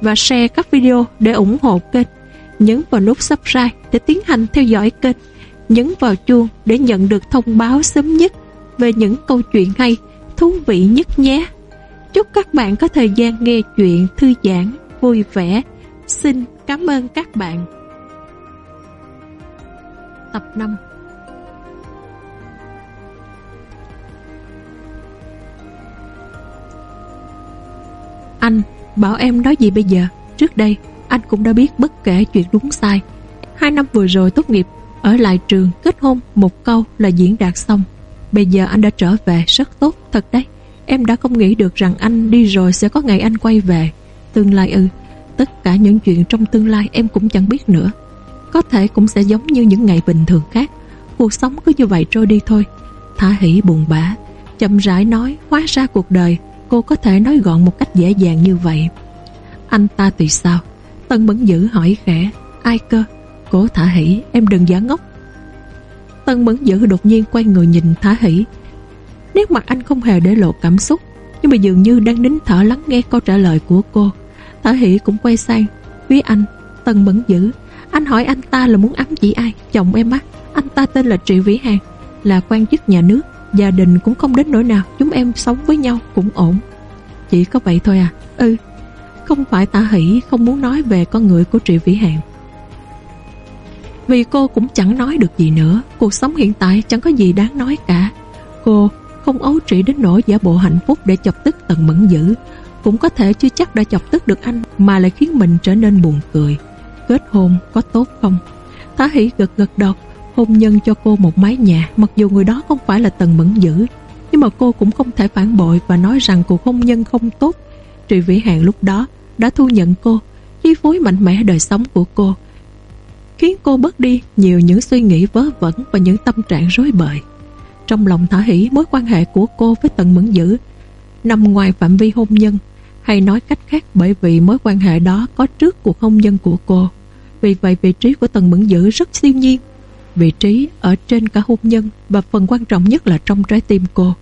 và share các video để ủng hộ kênh. Nhấn vào nút subscribe để tiến hành theo dõi kênh. Nhấn vào chuông để nhận được thông báo sớm nhất về những câu chuyện hay, thú vị nhất nhé. Chúc các bạn có thời gian nghe chuyện thư giãn, vui vẻ. Xin cảm ơn các bạn. Tập 5 Anh bảo em nói gì bây giờ? Trước đây, anh cũng đã biết bất kể chuyện đúng sai. Hai năm vừa rồi tốt nghiệp, Ở lại trường kết hôn Một câu là diễn đạt xong. Bây giờ anh đã trở về rất tốt, Thật đấy. Em đã không nghĩ được rằng anh đi rồi Sẽ có ngày anh quay về. Tương lai ư, Tất cả những chuyện trong tương lai em cũng chẳng biết nữa. Có thể cũng sẽ giống như những ngày bình thường khác. Cuộc sống cứ như vậy trôi đi thôi. Thả hỉ buồn bã, Chậm rãi nói, Hóa ra cuộc đời cô có thể nói gọn một cách dễ dàng như vậy. Anh ta thì sao? Tân Mẫn Dữ hỏi khẽ. Ai cơ? Cố Thả Hỷ, em đừng giả ngốc. Tân Mẫn Dữ đột nhiên quay người nhìn Thả Hỷ. Nét mặt anh không hề để lộ cảm xúc, nhưng mà dường như đang nín thở lắng nghe câu trả lời của cô. Thả Hỷ cũng quay sang phía anh. Tân Mẫn Dữ, anh hỏi anh ta là muốn ám chỉ ai? Chồng em á? Anh ta tên là Triệu Vĩ Hàng, là quan chức nhà nước Gia đình cũng không đến nỗi nào, Chúng em sống với nhau cũng ổn. Chỉ có vậy thôi à. Ừ Không phải tả hỷ không muốn nói về con người của Triệu Vĩ Hạn Vì cô cũng chẳng nói được gì nữa, Cuộc sống hiện tại chẳng có gì đáng nói cả. Cô không ấu trĩ đến nỗi giả bộ hạnh phúc Để chọc tức tần mẫn dữ. Cũng có thể chưa chắc đã chọc tức được anh, Mà lại khiến mình trở nên buồn cười. Kết hôn có tốt không? Tá hỷ gật gật đầu hôn nhân cho cô một mái nhà, mặc dù người đó không phải là Tần Mẫn Dữ, nhưng mà cô cũng không thể phản bội và nói rằng cuộc hôn nhân không tốt. Trị Vĩ Hàng lúc đó đã thu nhận cô, chi phối mạnh mẽ đời sống của cô, khiến cô bớt đi nhiều những suy nghĩ vớ vẩn và những tâm trạng rối bời. Trong lòng thả hỷ, mối quan hệ của cô với Tần Mẫn Dữ nằm ngoài phạm vi hôn nhân, hay nói cách khác bởi vì mối quan hệ đó có trước cuộc hôn nhân của cô. Vì vậy, vị trí của Tần Mẫn Dữ rất siêu nhiên vị trí ở trên cả hôn nhân và phần quan trọng nhất là trong trái tim cô.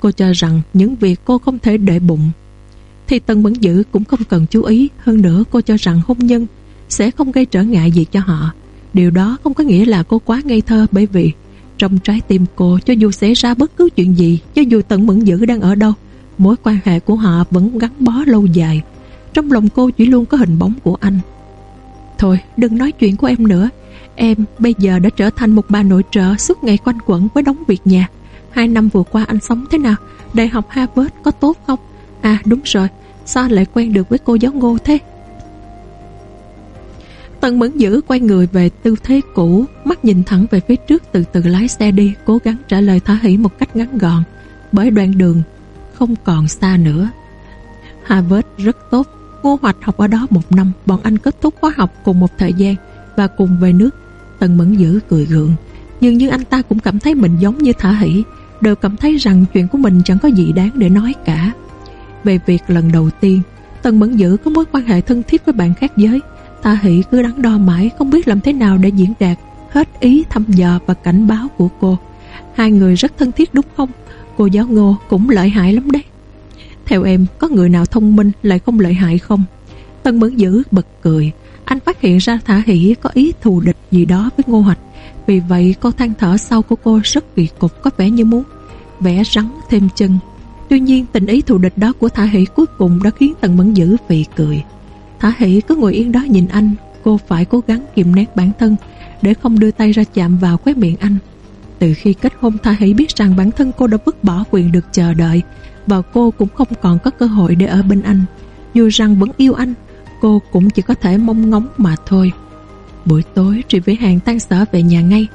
Cô cho rằng những việc cô không thể để bụng thì Tân Mẫn Dữ cũng không cần chú ý, hơn nữa cô cho rằng hôn nhân sẽ không gây trở ngại gì cho họ. Điều đó không có nghĩa là cô quá ngây thơ bởi vì trong trái tim cô cho dù xảy ra bất cứ chuyện gì, cho dù Tân Mẫn Dữ đang ở đâu, mối quan hệ của họ vẫn gắn bó lâu dài. Trong lòng cô chỉ luôn có hình bóng của anh. Thôi, đừng nói chuyện của em nữa Em bây giờ đã trở thành một bà nội trợ suốt ngày quanh quẩn với đóng việc nhà. Hai năm vừa qua anh sống thế nào? Đại học Harvard có tốt không? À đúng rồi, sao anh lại quen được với cô giáo ngô thế? Tần mẫn dữ quay người về tư thế cũ, mắt nhìn thẳng về phía trước từ từ lái xe đi, cố gắng trả lời thả hỷ một cách ngắn gọn, bởi đoạn đường không còn xa nữa. Harvard rất tốt, Ngô Hoạch học ở đó một năm, bọn anh kết thúc khóa học cùng một thời gian và cùng về nước Tần Mẫn Dữ cười gượng. Nhưng như anh ta cũng cảm thấy mình giống như Thả Hỷ, Đều cảm thấy rằng chuyện của mình chẳng có gì đáng để nói cả. Về việc lần đầu tiên Tần Mẫn Dữ có mối quan hệ thân thiết với bạn khác giới. Thả Hỷ cứ đắn đo mãi, Không biết làm thế nào để diễn đạt Hết ý thăm dò và cảnh báo của cô. Hai người rất thân thiết đúng không? Cô giáo ngô cũng lợi hại lắm đấy. Theo em, có người nào thông minh lại không lợi hại không? Tần Mẫn Dữ bật cười anh phát hiện ra Thả Hỷ có ý thù địch gì đó với Ngô Hoạch. Vì vậy, cô than thở sau của cô rất kỳ cục có vẻ như muốn vẽ rắn thêm chân. Tuy nhiên, tình ý thù địch đó của Thả Hỷ cuối cùng đã khiến Tần Mẫn Dữ phì cười. Thả Hỷ cứ ngồi yên đó nhìn anh, Cô phải cố gắng kiềm nén bản thân Để không đưa tay ra chạm vào khóe miệng anh. Từ khi kết hôn, Thả Hỷ biết rằng bản thân cô đã vứt bỏ quyền được chờ đợi Và cô cũng không còn có cơ hội để ở bên anh. Dù rằng vẫn yêu anh cô cũng chỉ có thể mong ngóng mà thôi. Buổi tối, Tri Vĩ Hàng tan sở về nhà ngay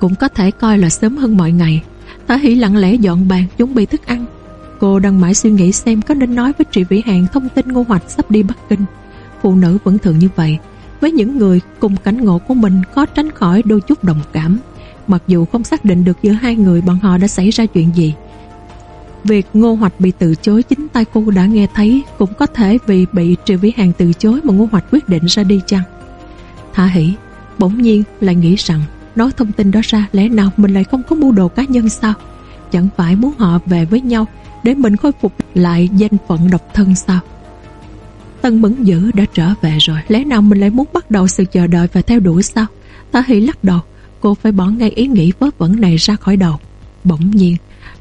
Cũng có thể coi là sớm hơn mọi ngày Thả Hỷ lặng lẽ dọn bàn, chuẩn bị thức ăn Cô đang mãi suy nghĩ xem có nên nói với Trị Vĩ Hàng thông tin Ngô Hoạch sắp đi Bắc Kinh. Phụ nữ vẫn thường như vậy. Với những người cùng cảnh ngộ của mình có tránh khỏi đôi chút đồng cảm. Mặc dù không xác định được giữa hai người bọn họ đã xảy ra chuyện gì. Việc Ngô Hoạch bị từ chối chính tay cô đã nghe thấy cũng có thể vì bị Triệu Vĩ Hàng từ chối mà Ngô Hoạch quyết định ra đi chăng. Thả hỷ, bỗng nhiên lại nghĩ rằng nói thông tin đó ra lẽ nào mình lại không có mưu đồ cá nhân sao? Chẳng phải muốn họ về với nhau để mình khôi phục lại danh phận độc thân sao? Tân Mẫn Dữ đã trở về rồi Lẽ nào mình lại muốn bắt đầu sự chờ đợi và theo đuổi sao Thả Hỷ lắc đầu Cô phải bỏ ngay ý nghĩ vớ vẩn này ra khỏi đầu Bỗng nhiên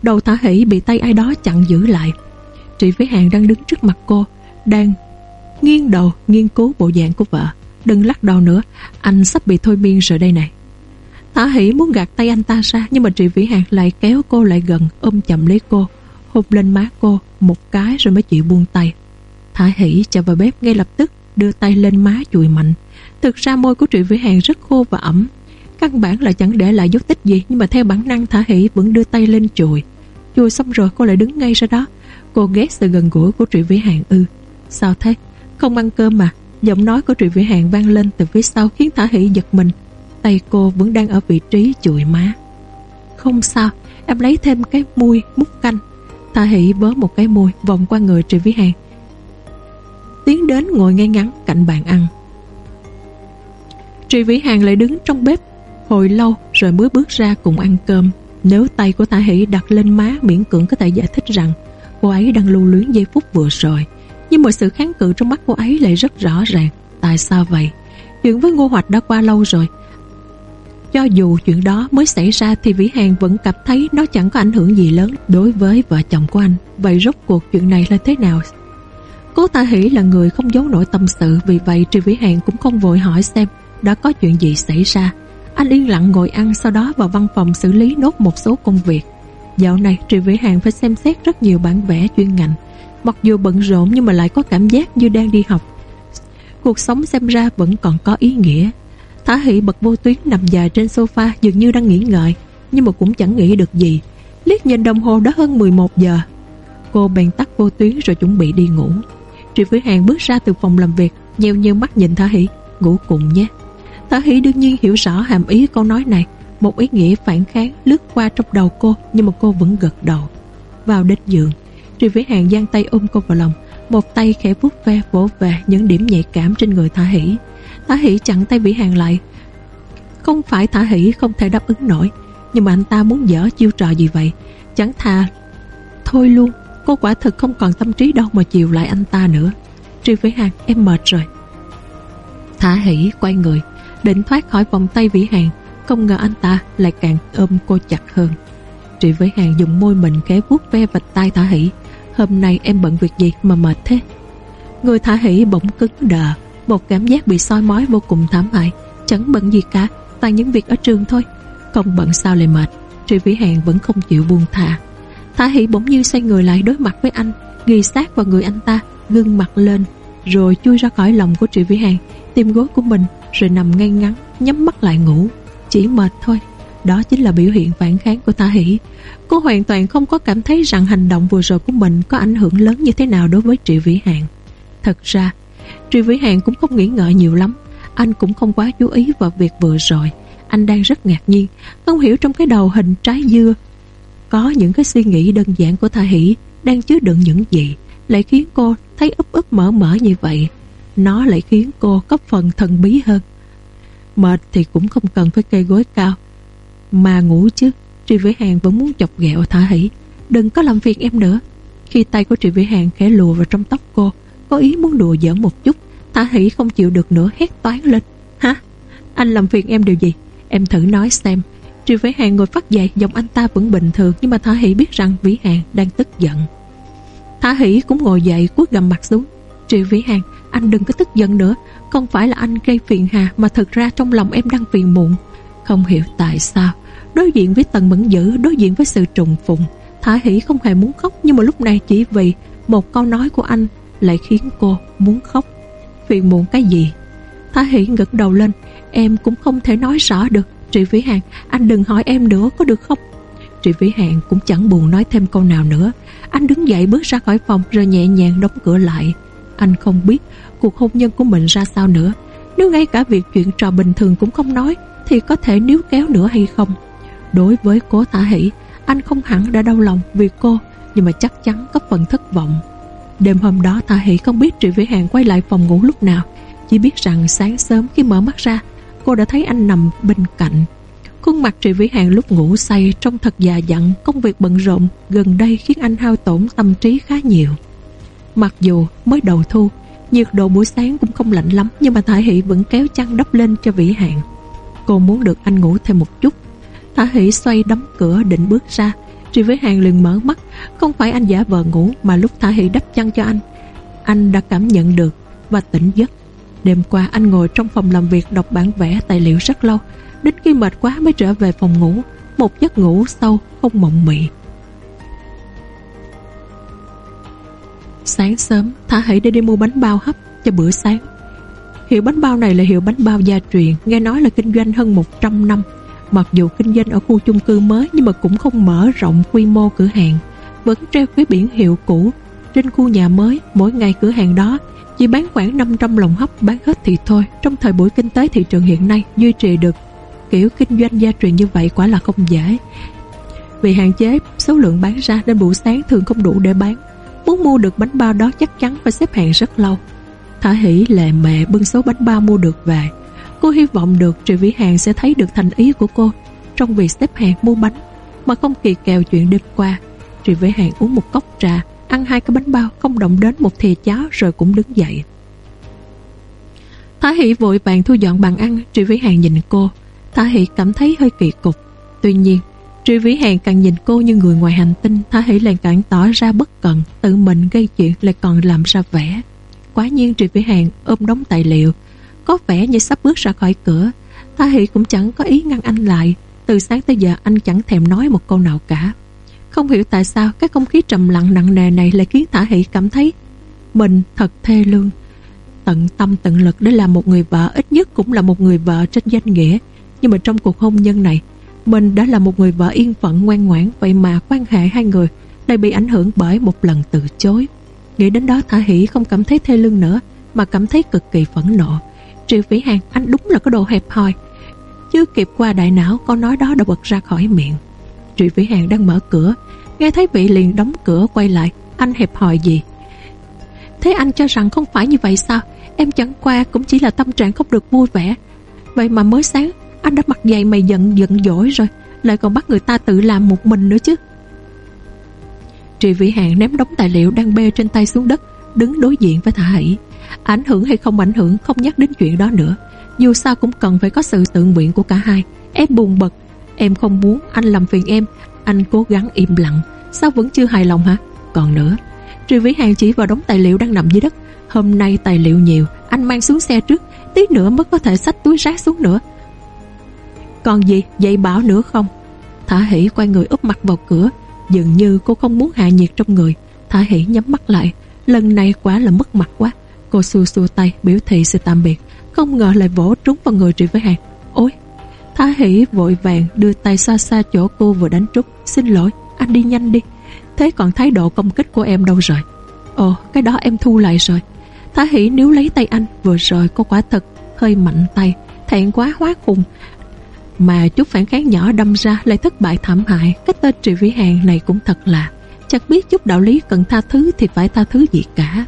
Đầu Thả Hỷ bị tay ai đó chặn giữ lại Trị Vĩ Hàng đang đứng trước mặt cô, Đang nghiêng đầu nghiên cứu bộ dạng của vợ Đừng lắc đầu nữa, Anh sắp bị thôi miên rồi đây này Thả Hỷ muốn gạt tay anh ta ra, Nhưng mà Trị Vĩ Hàng lại kéo cô lại gần, Ôm chậm lấy cô, Hôn lên má cô một cái rồi mới chịu buông tay Thả hỉ chạy vào bếp ngay lập tức, đưa tay lên má chùi mạnh. Thực ra môi của Trị Vĩ Hàng rất khô và ẩm. Căn bản là chẳng để lại dấu tích gì, nhưng mà theo bản năng Thả hỉ vẫn đưa tay lên chùi. Chùi xong rồi cô lại đứng ngay ra đó. Cô ghét sự gần gũi của Trị Vĩ Hàng ư. Sao thế? Không ăn cơm mà. Giọng nói của Trị Vĩ Hàng vang lên từ phía sau khiến Thả Hỷ giật mình. Tay cô vẫn đang ở vị trí chùi má. Không sao, em lấy thêm cái muôi múc canh. Thả Hỷ bớ một cái môi vòng qua người Trị Vĩ Hàng tiến đến ngồi ngay ngắn cạnh bàn ăn. Trị Vĩ Hàng lại đứng trong bếp hồi lâu rồi mới bước ra cùng ăn cơm. Nếu tay của Thả Hỷ đặt lên má, miễn cưỡng có thể giải thích rằng cô ấy đang lưu luyến giây phút vừa rồi. Nhưng mọi sự kháng cự trong mắt cô ấy lại rất rõ ràng. Tại sao vậy? Chuyện với Ngô Hoạch đã qua lâu rồi. Cho dù chuyện đó mới xảy ra thì Vĩ Hàng vẫn cảm thấy nó chẳng có ảnh hưởng gì lớn đối với vợ chồng của anh. Vậy rốt cuộc chuyện này là thế nào Cố Tạ Hỷ là người không giấu nổi tâm sự, Vì vậy Tri Vĩ Hàng cũng không vội hỏi xem Đã có chuyện gì xảy ra anh yên lặng ngồi ăn, Sau đó vào văn phòng xử lý nốt một số công việc. Dạo này Trị Vĩ Hàng phải xem xét rất nhiều bản vẽ chuyên ngành. Mặc dù bận rộn nhưng mà lại có cảm giác như đang đi học. Cuộc sống xem ra vẫn còn có ý nghĩa. Thả Hỷ bật vô tuyến nằm dài trên sofa, Dường như đang nghĩ ngợi, Nhưng mà cũng chẳng nghĩ được gì. Liếc nhìn đồng hồ đã hơn 11 giờ. Cô bèn tắt vô tuyến rồi chuẩn bị đi ngủ. Triệu Vĩ Hàng bước ra từ phòng làm việc, Nheo nheo mắt nhìn Thả Hỷ. Ngủ cùng nhé. Thả Hỷ đương nhiên hiểu rõ hàm ý câu nói này. Một ý nghĩa phản kháng lướt qua trong đầu cô, Nhưng mà cô vẫn gật đầu. Vào đến giường, Tri Vĩ Hàng giang tay ôm cô vào lòng, Một tay khẽ vuốt ve vỗ về những điểm nhạy cảm trên người Thả Hỷ. Thả Hỷ chặn tay Vĩ Hàng lại. Không phải Thả Hỷ không thể đáp ứng nổi, Nhưng mà anh ta muốn dở chiêu trò gì vậy? Chẳng thà Thôi luôn, Cô quả thực không còn tâm trí đâu mà chiều lại anh ta nữa. Tri Vĩ Hàng, em mệt rồi. Thả hỉ quay người Định thoát khỏi vòng tay Vĩ Hàng, Không ngờ anh ta lại càng ôm cô chặt hơn. Trị Vĩ Hàng dùng môi mình khẽ vuốt ve vạch tay Thả hỉ Hôm nay em bận việc gì mà mệt thế? Người Thả hỉ bỗng cứng đờ, Một cảm giác bị soi mói vô cùng thảm hại, Chẳng bận gì cả, Toàn những việc ở trường thôi. Không bận sao lại mệt? Trị Vĩ Hàng vẫn không chịu buông thả Thả Hỷ bỗng như xoay người lại đối mặt với anh, Ghi sát vào người anh ta Gương mặt lên, Rồi chui ra khỏi lòng của Trị Vĩ Hàng Tìm gối của mình Rồi nằm ngay ngắn, Nhắm mắt lại ngủ. Chỉ mệt thôi. Đó chính là biểu hiện phản kháng của Thả Hỷ. Cô hoàn toàn không có cảm thấy rằng hành động vừa rồi của mình Có ảnh hưởng lớn như thế nào đối với Trị Vĩ Hàng Thật ra Trị Vĩ Hàng cũng không nghĩ ngợi nhiều lắm. Anh cũng không quá chú ý vào việc vừa rồi. Anh đang rất ngạc nhiên, Không hiểu trong cái đầu hình trái dưa. Có những cái suy nghĩ đơn giản của Tha Hỷ đang chứa đựng những gì lại khiến cô thấy úp úp mở mở như vậy. Nó lại khiến cô có phần thần bí hơn. Mệt thì cũng không cần phải cây gối cao. Mà ngủ chứ, Tri Vĩ Hàng vẫn muốn chọc ghẹo Thả Hỷ. Đừng có làm việc em nữa. Khi tay của Tri Vĩ Hàng khẽ lùa vào trong tóc cô, có ý muốn đùa giỡn một chút. Thả Hỷ không chịu được nữa hét toán lên. Hả? Anh làm phiền em điều gì? Em thử nói xem Triệu Vĩ Hàng ngồi phát dậy Giọng anh ta vẫn bình thường Nhưng mà Thả Hỷ biết rằng Vĩ Hàng đang tức giận Thả Hỷ cũng ngồi dậy cuốc gầm mặt xuống Triệu Vĩ Hàng, Anh đừng có tức giận nữa. Không phải là anh gây phiền hà, Mà thật ra trong lòng em đang phiền muộn. Không hiểu tại sao, Đối diện với Tần Mẫn Dữ, Đối diện với sự trùng phùng, Thả Hỷ không hề muốn khóc, Nhưng mà lúc này chỉ vì Một câu nói của anh Lại khiến cô muốn khóc. Phiền muộn cái gì? Thả Hỷ ngẩng đầu lên, Em cũng không thể nói rõ được. Trị Vĩ Hàng, Anh đừng hỏi em nữa, có được không? Trị Vĩ Hàng cũng chẳng buồn nói thêm câu nào nữa. Anh đứng dậy bước ra khỏi phòng, Rồi nhẹ nhàng đóng cửa lại. Anh không biết cuộc hôn nhân của mình ra sao nữa. Nếu ngay cả việc chuyện trò bình thường cũng không nói, Thì có thể níu kéo nữa hay không? Đối với cố tả Hỷ, Anh không hẳn đã đau lòng vì cô, Nhưng mà chắc chắn có phần thất vọng. Đêm hôm đó Tạ Hỷ không biết Trị Vĩ Hàng quay lại phòng ngủ lúc nào. Chỉ biết rằng sáng sớm khi mở mắt ra, Cô đã thấy anh nằm bên cạnh. Khuôn mặt Trị Vĩ Hàng lúc ngủ say Trông thật già dặn, Công việc bận rộn, gần đây khiến anh hao tổn tâm trí khá nhiều. Mặc dù mới đầu thu, Nhiệt độ buổi sáng cũng không lạnh lắm, Nhưng mà Thả Hỷ vẫn kéo chăn đắp lên cho Vĩ Hạn Cô muốn được anh ngủ thêm một chút. Thả Hỷ xoay đóng cửa định bước ra. Trị Vĩ Hàng liền mở mắt. Không phải anh giả vờ ngủ, Mà lúc Thả Hỷ đắp chăn cho anh Anh đã cảm nhận được và tỉnh giấc. Đêm qua anh ngồi trong phòng làm việc đọc bản vẽ tài liệu rất lâu. Đến khi mệt quá mới trở về phòng ngủ. Một giấc ngủ sâu không mộng mị. Sáng sớm, Thả hãy đi đi mua bánh bao hấp cho bữa sáng. Hiệu bánh bao này là hiệu bánh bao gia truyền, Nghe nói là kinh doanh hơn 100 năm. Mặc dù kinh doanh ở khu chung cư mới Nhưng mà cũng không mở rộng quy mô cửa hàng. Vẫn treo cái biển hiệu cũ. Trên khu nhà mới, Mỗi ngày cửa hàng đó chỉ bán khoảng 500 lồng hấp bán hết thì thôi. Trong thời buổi kinh tế thị trường hiện nay, Duy trì được kiểu kinh doanh gia truyền như vậy quả là không dễ. Vì hạn chế số lượng bán ra Nên buổi sáng thường không đủ để bán. Muốn mua được bánh bao đó chắc chắn phải xếp hàng rất lâu. Thả hỷ lệ mẹ bưng số bánh bao mua được về. Cô hy vọng được Trị Vĩ Hàng sẽ thấy được thành ý của cô Trong việc xếp hàng mua bánh, Mà không kỳ kèo chuyện đêm qua. Trị Vĩ Hàng uống một cốc trà, Ăn hai cái bánh bao, Không động đến một thìa cháo rồi cũng đứng dậy. Thả Hỷ vội vàng thu dọn bàn ăn Trị Vĩ Hàng nhìn cô. Thả Hỷ cảm thấy hơi kỳ cục. Tuy nhiên Trị Vĩ Hàng càng nhìn cô như người ngoài hành tinh Thả Hỷ lại càng tỏ ra bất cần, Tự mình gây chuyện lại còn làm ra vẻ Quá nhiên Trị Vĩ Hàng ôm đống tài liệu Có vẻ như sắp bước ra khỏi cửa Thả Hỷ cũng chẳng có ý ngăn anh lại Từ sáng tới giờ anh chẳng thèm nói một câu nào cả không hiểu tại sao cái không khí trầm lặng nặng nề này lại khiến Thả Hỷ cảm thấy mình thật thê lương. Tận tâm tận lực để làm một người vợ ít nhất cũng là một người vợ trên danh nghĩa. Nhưng mà trong cuộc hôn nhân này, mình đã là một người vợ yên phận ngoan ngoãn, vậy mà quan hệ hai người lại bị ảnh hưởng bởi một lần từ chối. Nghĩ đến đó Thả Hỷ không cảm thấy thê lương nữa, mà cảm thấy cực kỳ phẫn nộ. Triệu Vĩ Hàng, anh đúng là có đồ hẹp hòi. Chưa kịp qua đại não câu nói đó đã bật ra khỏi miệng. Triệu Vĩ Hàng đang mở cửa, Nghe thấy vị liền đóng cửa quay lại Anh hẹp hòi gì Thế anh cho rằng không phải như vậy sao Em chẳng qua cũng chỉ là tâm trạng không được vui vẻ Vậy mà mới sáng anh đã mặc dày mày giận giận dỗi rồi, Lại còn bắt người ta tự làm một mình nữa chứ. Trị Vĩ Hạn ném đống tài liệu đang bê trên tay xuống đất, Đứng đối diện với Thả Hỷ. Ảnh hưởng hay không ảnh hưởng Không nhắc đến chuyện đó nữa. Dù sao cũng cần phải có sự tự nguyện của cả hai. Em buồn bực. Em không muốn anh làm phiền em. Anh cố gắng im lặng. Sao vẫn chưa hài lòng hả? Còn nữa Trị Vĩ Hàng chỉ vào đống tài liệu đang nằm dưới đất. Hôm nay tài liệu nhiều, Anh mang xuống xe trước. Tí nữa mới có thể xách túi rác xuống nữa. Còn gì dạy bảo nữa không? Thả hỷ quay người úp mặt vào cửa Dường như cô không muốn hạ nhiệt trong người. Thả hỷ nhắm mắt lại Lần này quá là mất mặt quá. Cô xua xua tay biểu thị sự tạm biệt Không ngờ lại vỗ trúng vào người Trị Với Hàng. Ôi thả hỷ vội vàng đưa tay xa xa chỗ cô vừa đánh trúc Xin lỗi, anh đi nhanh đi. Thế còn thái độ công kích của em đâu rồi? Ồ, cái đó em thu lại rồi. Thả hỷ níu lấy tay anh Vừa rồi cô quả thật hơi mạnh tay Thẹn quá hóa khùng. Mà chút phản kháng nhỏ đâm ra Lại thất bại thảm hại. Cái tên Trị Vĩ Hàng này cũng thật là Chắc biết chút đạo lý cần tha thứ Thì phải tha thứ gì cả.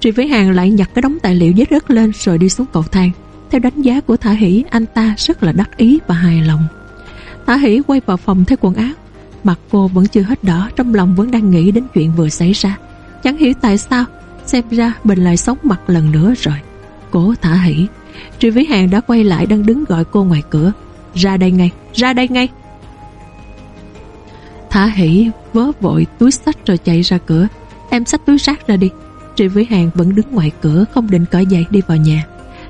Trị Vĩ Hàng lại nhặt cái đống tài liệu dưới đất lên Rồi đi xuống cầu thang. Theo đánh giá của Thả Hỷ, Anh ta rất là đắc ý và hài lòng. Thả Hỷ quay vào phòng thay quần áo. Mặt cô vẫn chưa hết đỏ, Trong lòng vẫn đang nghĩ đến chuyện vừa xảy ra. Chẳng hiểu tại sao, Xem ra mình lại sống mặt lần nữa rồi. Cố Thả Hỷ Tri Vĩ Hàng đã quay lại đang đứng gọi cô ngoài cửa. Ra đây ngay, ra đây ngay. Thả Hỷ vớ vội túi sách rồi chạy ra cửa. Em xách túi rác ra đi. Tri Vĩ Hàng vẫn đứng ngoài cửa Không định cởi giày đi vào nhà.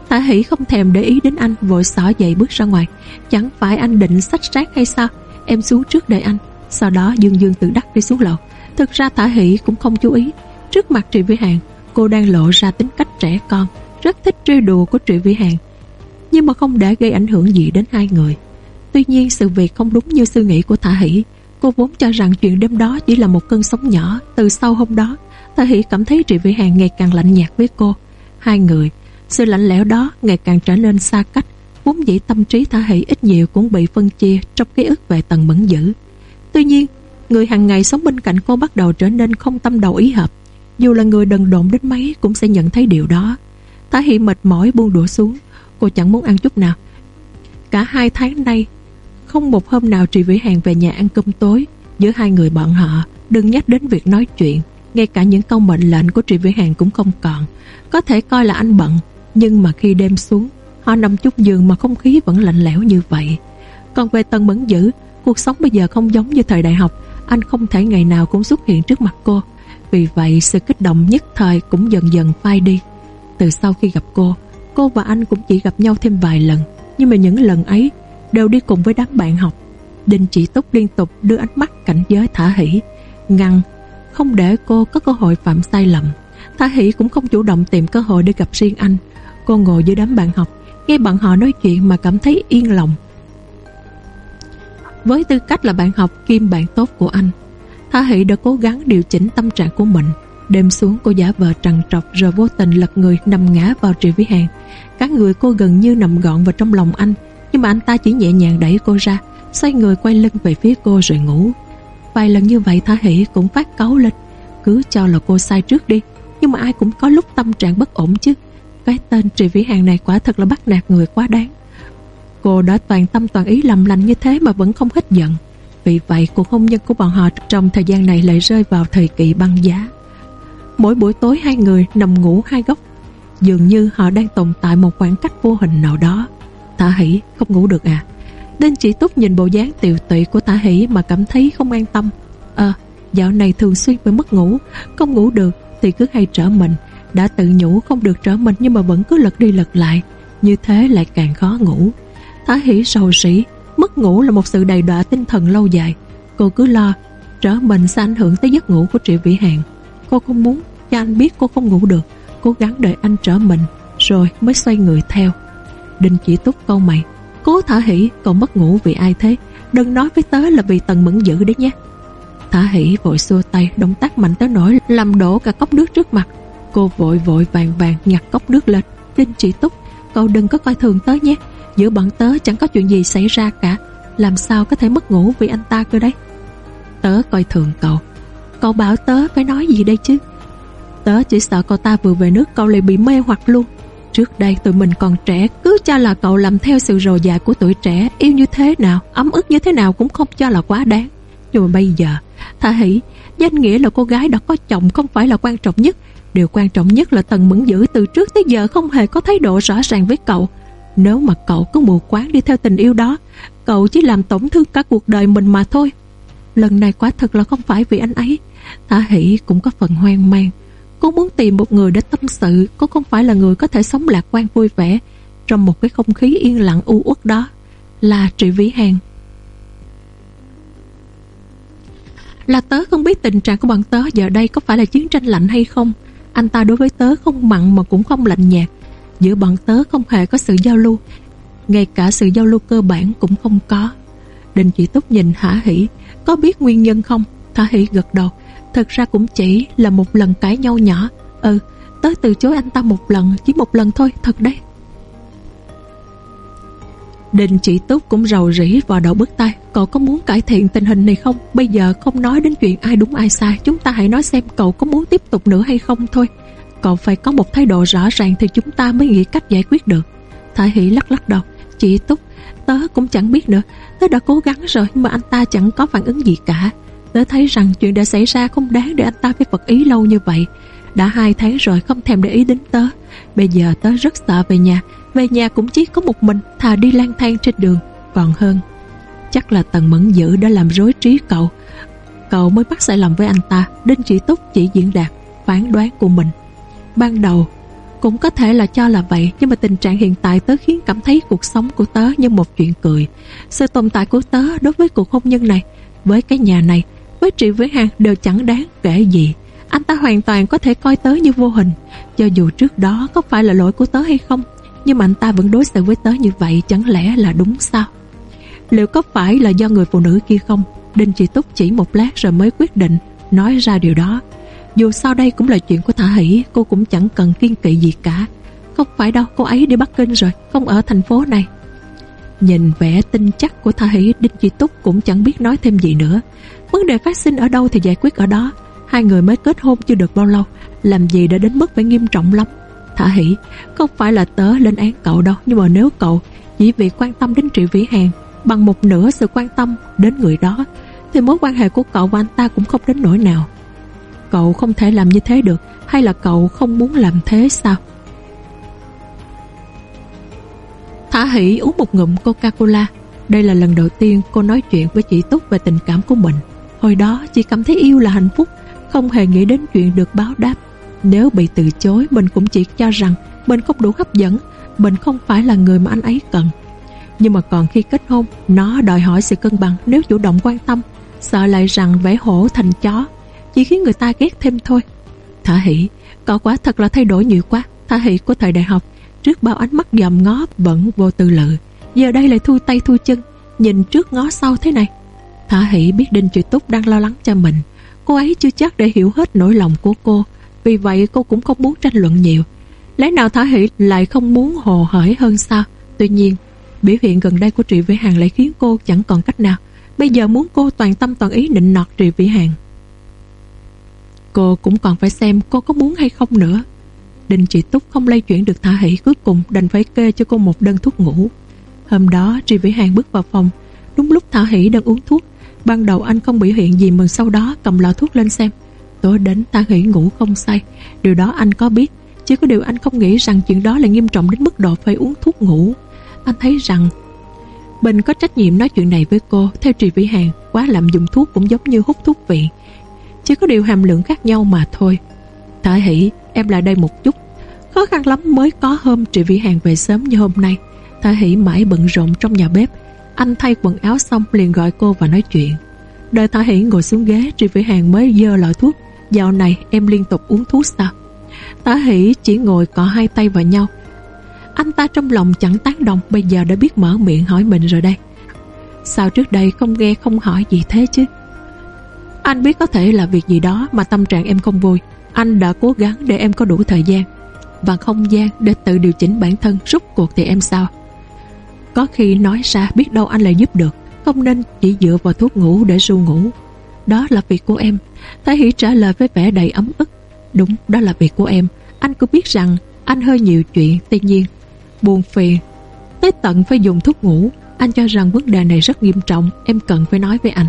Thả hỷ không thèm để ý đến anh Vội xỏ dậy bước ra ngoài. Chẳng phải anh định sách rác hay sao? Em xuống trước đợi anh. Sau đó Dương Dương tự đắc đi xuống lầu. Thực ra Thả hỷ cũng không chú ý. Trước mặt Trị Vĩ Hàng Cô đang lộ ra tính cách trẻ con Rất thích trêu đùa của Trị Vĩ Hàng. Nhưng mà không để gây ảnh hưởng gì đến hai người. Tuy nhiên, sự việc không đúng như suy nghĩ của Thả hỷ. Cô vốn cho rằng chuyện đêm đó chỉ là một cơn sóng nhỏ. Từ sau hôm đó Thả Hỷ cảm thấy Trị Vĩ Hàng ngày càng lạnh nhạt với cô. Hai người, Sự lạnh lẽo đó ngày càng trở nên xa cách. Vốn dĩ tâm trí Thả Hỷ ít nhiều cũng bị phân chia Trong ký ức về tầng mẫn dữ. Tuy nhiên, Người hàng ngày sống bên cạnh cô bắt đầu trở nên không tâm đầu ý hợp. Dù là người đần độn đến mấy Cũng sẽ nhận thấy điều đó. Thả Hỷ mệt mỏi buông đũa xuống. Cô chẳng muốn ăn chút nào. Cả hai tháng nay, Không một hôm nào Trị Vĩ Hàng về nhà ăn cơm tối Giữa hai người bọn họ. Đừng nhắc đến việc nói chuyện, ngay cả những câu mệnh lệnh của Trị Vĩ Hàng cũng không còn. Có thể coi là anh bận, Nhưng mà khi đêm xuống, Họ nằm chút giường mà không khí vẫn lạnh lẽo như vậy. Còn về Tân Mẫn Dữ, Cuộc sống bây giờ không giống như thời đại học. Anh không thể ngày nào cũng xuất hiện trước mặt cô. Vì vậy, sự kích động nhất thời Cũng dần dần phai đi. Từ sau khi gặp cô Cô và anh cũng chỉ gặp nhau thêm vài lần Nhưng mà những lần ấy Đều đi cùng với đám bạn học đình chỉ túc liên tục đưa ánh mắt cảnh giới thả hỉ Ngăn không để cô có cơ hội phạm sai lầm. Thả Hỷ cũng không chủ động tìm cơ hội để gặp riêng anh. Cô ngồi dưới đám bạn học, nghe bạn họ nói chuyện mà cảm thấy yên lòng. Với tư cách là bạn học kim bạn tốt của anh, Thả Hỷ đã cố gắng điều chỉnh tâm trạng của mình. Đêm xuống cô giả vờ trằn trọc rồi vô tình lật người nằm ngã vào Triệu Vĩ Hàng. Các người cô gần như nằm gọn vào trong lòng anh, nhưng mà anh ta chỉ nhẹ nhàng đẩy cô ra, xoay người quay lưng về phía cô rồi ngủ. Vài lần như vậy Thả Hỷ cũng phát cáu lên Cứ cho là cô sai trước đi Nhưng mà ai cũng có lúc tâm trạng bất ổn chứ Cái tên Trì Vĩ Hàng này quả thật là bắt nạt người quá đáng Cô đã toàn tâm toàn ý làm lành như thế mà vẫn không hết giận Vì vậy cuộc hôn nhân của bọn họ trong thời gian này lại rơi vào thời kỳ băng giá Mỗi buổi tối hai người nằm ngủ hai góc. Dường như họ đang tồn tại một khoảng cách vô hình nào đó. Thả hỷ không ngủ được à? Đinh chỉ túc nhìn bộ dáng tiều tụy của tả hỷ mà cảm thấy không an tâm. Ờ, dạo này thường xuyên bị mất ngủ. Không ngủ được thì cứ hay trở mình. Đã tự nhủ không được trở mình Nhưng mà vẫn cứ lật đi lật lại. Như thế lại càng khó ngủ. Thả hỷ sầu sỉ. Mất ngủ là một sự đầy đọa tinh thần lâu dài. Cô cứ lo Trở mình sẽ ảnh hưởng tới giấc ngủ của Triệu Vĩ Hàng Cô không muốn cho anh biết cô không ngủ được. Cố gắng đợi anh trở mình, Rồi mới xoay người theo. Đinh chỉ túc câu mày, Cố thả hỷ còn mất ngủ vì ai thế? Đừng nói với tớ là vì tần mẫn dữ đấy nhé. Thả hỷ vội xua tay, Động tác mạnh tới nỗi làm đổ cả cốc nước trước mặt. Cô vội vội vàng vàng nhặt cốc nước lên. Đinh chỉ túc, Cậu đừng có coi thường tớ nhé. Giữa bọn tớ chẳng có chuyện gì xảy ra cả. Làm sao có thể mất ngủ vì anh ta cơ đấy? Tớ coi thường cậu. Cậu bảo tớ phải nói gì đây chứ? Tớ chỉ sợ cậu ta vừa về nước Cậu lại bị mê hoặc luôn. Trước đây tụi mình còn trẻ Cứ cho là cậu làm theo sự rồ dại của tuổi trẻ Yêu như thế nào, ấm ức như thế nào Cũng không cho là quá đáng. Nhưng mà bây giờ, Thả Hỷ Danh nghĩa là cô gái đã có chồng không phải là quan trọng nhất. Điều quan trọng nhất là Tần Mẫn Dữ Từ trước tới giờ không hề có thái độ rõ ràng với cậu. Nếu mà cậu có mù quáng đi theo tình yêu đó Cậu chỉ làm tổn thương cả cuộc đời mình mà thôi. Lần này quả thật là không phải vì anh ấy. Thả Hỷ cũng có phần hoang mang. Cô muốn tìm một người để tâm sự. Cô không phải là người có thể sống lạc quan vui vẻ Trong một cái không khí yên lặng u uất đó. Là Trị Vĩ Hàng. Là tớ không biết tình trạng của bọn tớ giờ đây có phải là chiến tranh lạnh hay không. Anh ta đối với tớ không mặn mà cũng không lạnh nhạt. Giữa bọn tớ không hề có sự giao lưu. Ngay cả sự giao lưu cơ bản cũng không có. Đình chỉ túc nhìn Hả Hỷ. Có biết nguyên nhân không? Thả Hỷ gật đầu. Thật ra cũng chỉ là một lần cãi nhau nhỏ. Ừ Tớ từ chối anh ta một lần, Chỉ một lần thôi, thật đấy. Đình chỉ túc cũng rầu rĩ vào đầu bức tay. Cậu có muốn cải thiện tình hình này không? Bây giờ không nói đến chuyện ai đúng ai sai. Chúng ta hãy nói xem cậu có muốn tiếp tục nữa hay không thôi. Cậu phải có một thái độ rõ ràng Thì chúng ta mới nghĩ cách giải quyết được. Thả hỷ lắc lắc đầu. Chị Túc Tớ cũng chẳng biết nữa. Tớ đã cố gắng rồi, Nhưng mà anh ta chẳng có phản ứng gì cả. Tớ thấy rằng chuyện đã xảy ra không đáng để anh ta phải vật ý lâu như vậy. Đã hai tháng rồi không thèm để ý đến tớ. Bây giờ tớ rất sợ về nhà. Về nhà cũng chỉ có một mình, Thà đi lang thang trên đường. Còn hơn, Chắc là Tần Mẫn Dữ đã làm rối trí cậu. Cậu mới bắt sai lầm với anh ta, Đinh Chỉ Túc chỉ diễn đạt, Phán đoán của mình. Ban đầu cũng có thể là cho là vậy, Nhưng mà tình trạng hiện tại tớ khiến cảm thấy cuộc sống của tớ như một chuyện cười. Sự tồn tại của tớ đối với cuộc hôn nhân này, Với cái nhà này, với Trị với Hàng đều chẳng đáng kể gì. Anh ta hoàn toàn có thể coi tớ như vô hình, Cho dù trước đó có phải là lỗi của tớ hay không, Nhưng mà anh ta vẫn đối xử với tớ như vậy Chẳng lẽ là đúng sao? Liệu có phải là do người phụ nữ kia không? Đinh Chị Túc chỉ một lát rồi mới quyết định nói ra điều đó. Dù sao đây cũng là chuyện của Thả Hỷ, cô cũng chẳng cần kiên kỵ gì cả. Không phải đâu, cô ấy đi Bắc Kinh rồi, không ở thành phố này. Nhìn vẻ tin chắc của Thả Hỷ, Đinh Duy Túc cũng chẳng biết nói thêm gì nữa. Vấn đề phát sinh ở đâu thì giải quyết ở đó. Hai người mới kết hôn chưa được bao lâu, làm gì đã đến mức phải nghiêm trọng lắm. Thả Hỷ, không phải là tớ lên án cậu đâu, nhưng mà nếu cậu chỉ vì quan tâm đến Triệu Vĩ Hàng bằng một nửa sự quan tâm đến người đó thì mối quan hệ của cậu và anh ta cũng không đến nỗi nào. Cậu không thể làm như thế được hay là cậu không muốn làm thế sao? Thả Hỷ uống một ngụm Coca-Cola. Đây là lần đầu tiên cô nói chuyện với chị Túc về tình cảm của mình. Hồi đó chị cảm thấy yêu là hạnh phúc, không hề nghĩ đến chuyện được báo đáp. Nếu bị từ chối, mình cũng chỉ cho rằng mình không đủ hấp dẫn, mình không phải là người mà anh ấy cần. Nhưng mà còn khi kết hôn, nó đòi hỏi sự cân bằng nếu chủ động quan tâm, sợ lại rằng vẽ hổ thành chó, chỉ khiến người ta ghét thêm thôi. Thả hỷ, cậu quá thật là thay đổi nhiều quá. Thả hỷ của thời đại học, trước bao ánh mắt dòm ngó bẩn vô tư lự, giờ đây lại thu tay thu chân, nhìn trước ngó sau thế này. Thả hỷ biết Đinh Chị Túc đang lo lắng cho mình, cô ấy chưa chắc để hiểu hết nỗi lòng của cô, vì vậy cô cũng không muốn tranh luận nhiều. Lẽ nào Thả hỷ lại không muốn hồ hởi hơn sao? Tuy nhiên, biểu hiện gần đây của Trị Vĩ Hàng lại khiến cô chẳng còn cách nào. Bây giờ muốn cô toàn tâm toàn ý định nọt Trị Vĩ Hàng. Cô cũng còn phải xem cô có muốn hay không nữa. đình chị Túc không lay chuyển được Thả Hỷ cuối cùng đành phải kê cho cô một đơn thuốc ngủ. Hôm đó, tri Vĩ Hàng bước vào phòng. Đúng lúc Thả Hỷ đang uống thuốc, Ban đầu anh không biểu hiện gì mừng sau đó cầm lọ thuốc lên xem. Tối đến, Thả Hỷ ngủ không say Điều đó anh có biết, Chỉ có điều anh không nghĩ rằng chuyện đó là nghiêm trọng đến mức độ phải uống thuốc ngủ. Anh thấy rằng Bình có trách nhiệm nói chuyện này với cô, Theo Trì Vĩ Hàng, Quá lạm dụng thuốc cũng giống như hút thuốc viện chỉ có điều hàm lượng khác nhau mà thôi. Thả Hỷ, em lại đây một chút. Khó khăn lắm mới có hôm Trị Vĩ Hàng về sớm như hôm nay. Thả Hỷ mãi bận rộn trong nhà bếp. Anh thay quần áo xong liền gọi cô và nói chuyện. Đợi Thả Hỷ ngồi xuống ghế, Trị Vĩ Hàng mới dơ loại thuốc. Dạo này em liên tục uống thuốc sao? Thả Hỷ chỉ ngồi cọ hai tay vào nhau. Anh ta trong lòng chẳng tán đồng, Bây giờ đã biết mở miệng hỏi mình rồi đây. Sao trước đây không nghe không hỏi gì thế chứ? Anh biết có thể là việc gì đó Mà tâm trạng em không vui. Anh đã cố gắng để em có đủ thời gian Và không gian để tự điều chỉnh bản thân Rút cuộc thì em sao? Có khi nói ra biết đâu anh lại giúp được. Không nên chỉ dựa vào thuốc ngủ để ru ngủ. Đó là việc của em. Thái Hỷ trả lời với vẻ đầy ấm ức. Đúng, đó là việc của em. Anh cũng biết rằng anh hơi nhiều chuyện Tuy nhiên, buồn phiền. Tới tận phải dùng thuốc ngủ. Anh cho rằng vấn đề này rất nghiêm trọng. Em cần phải nói với anh.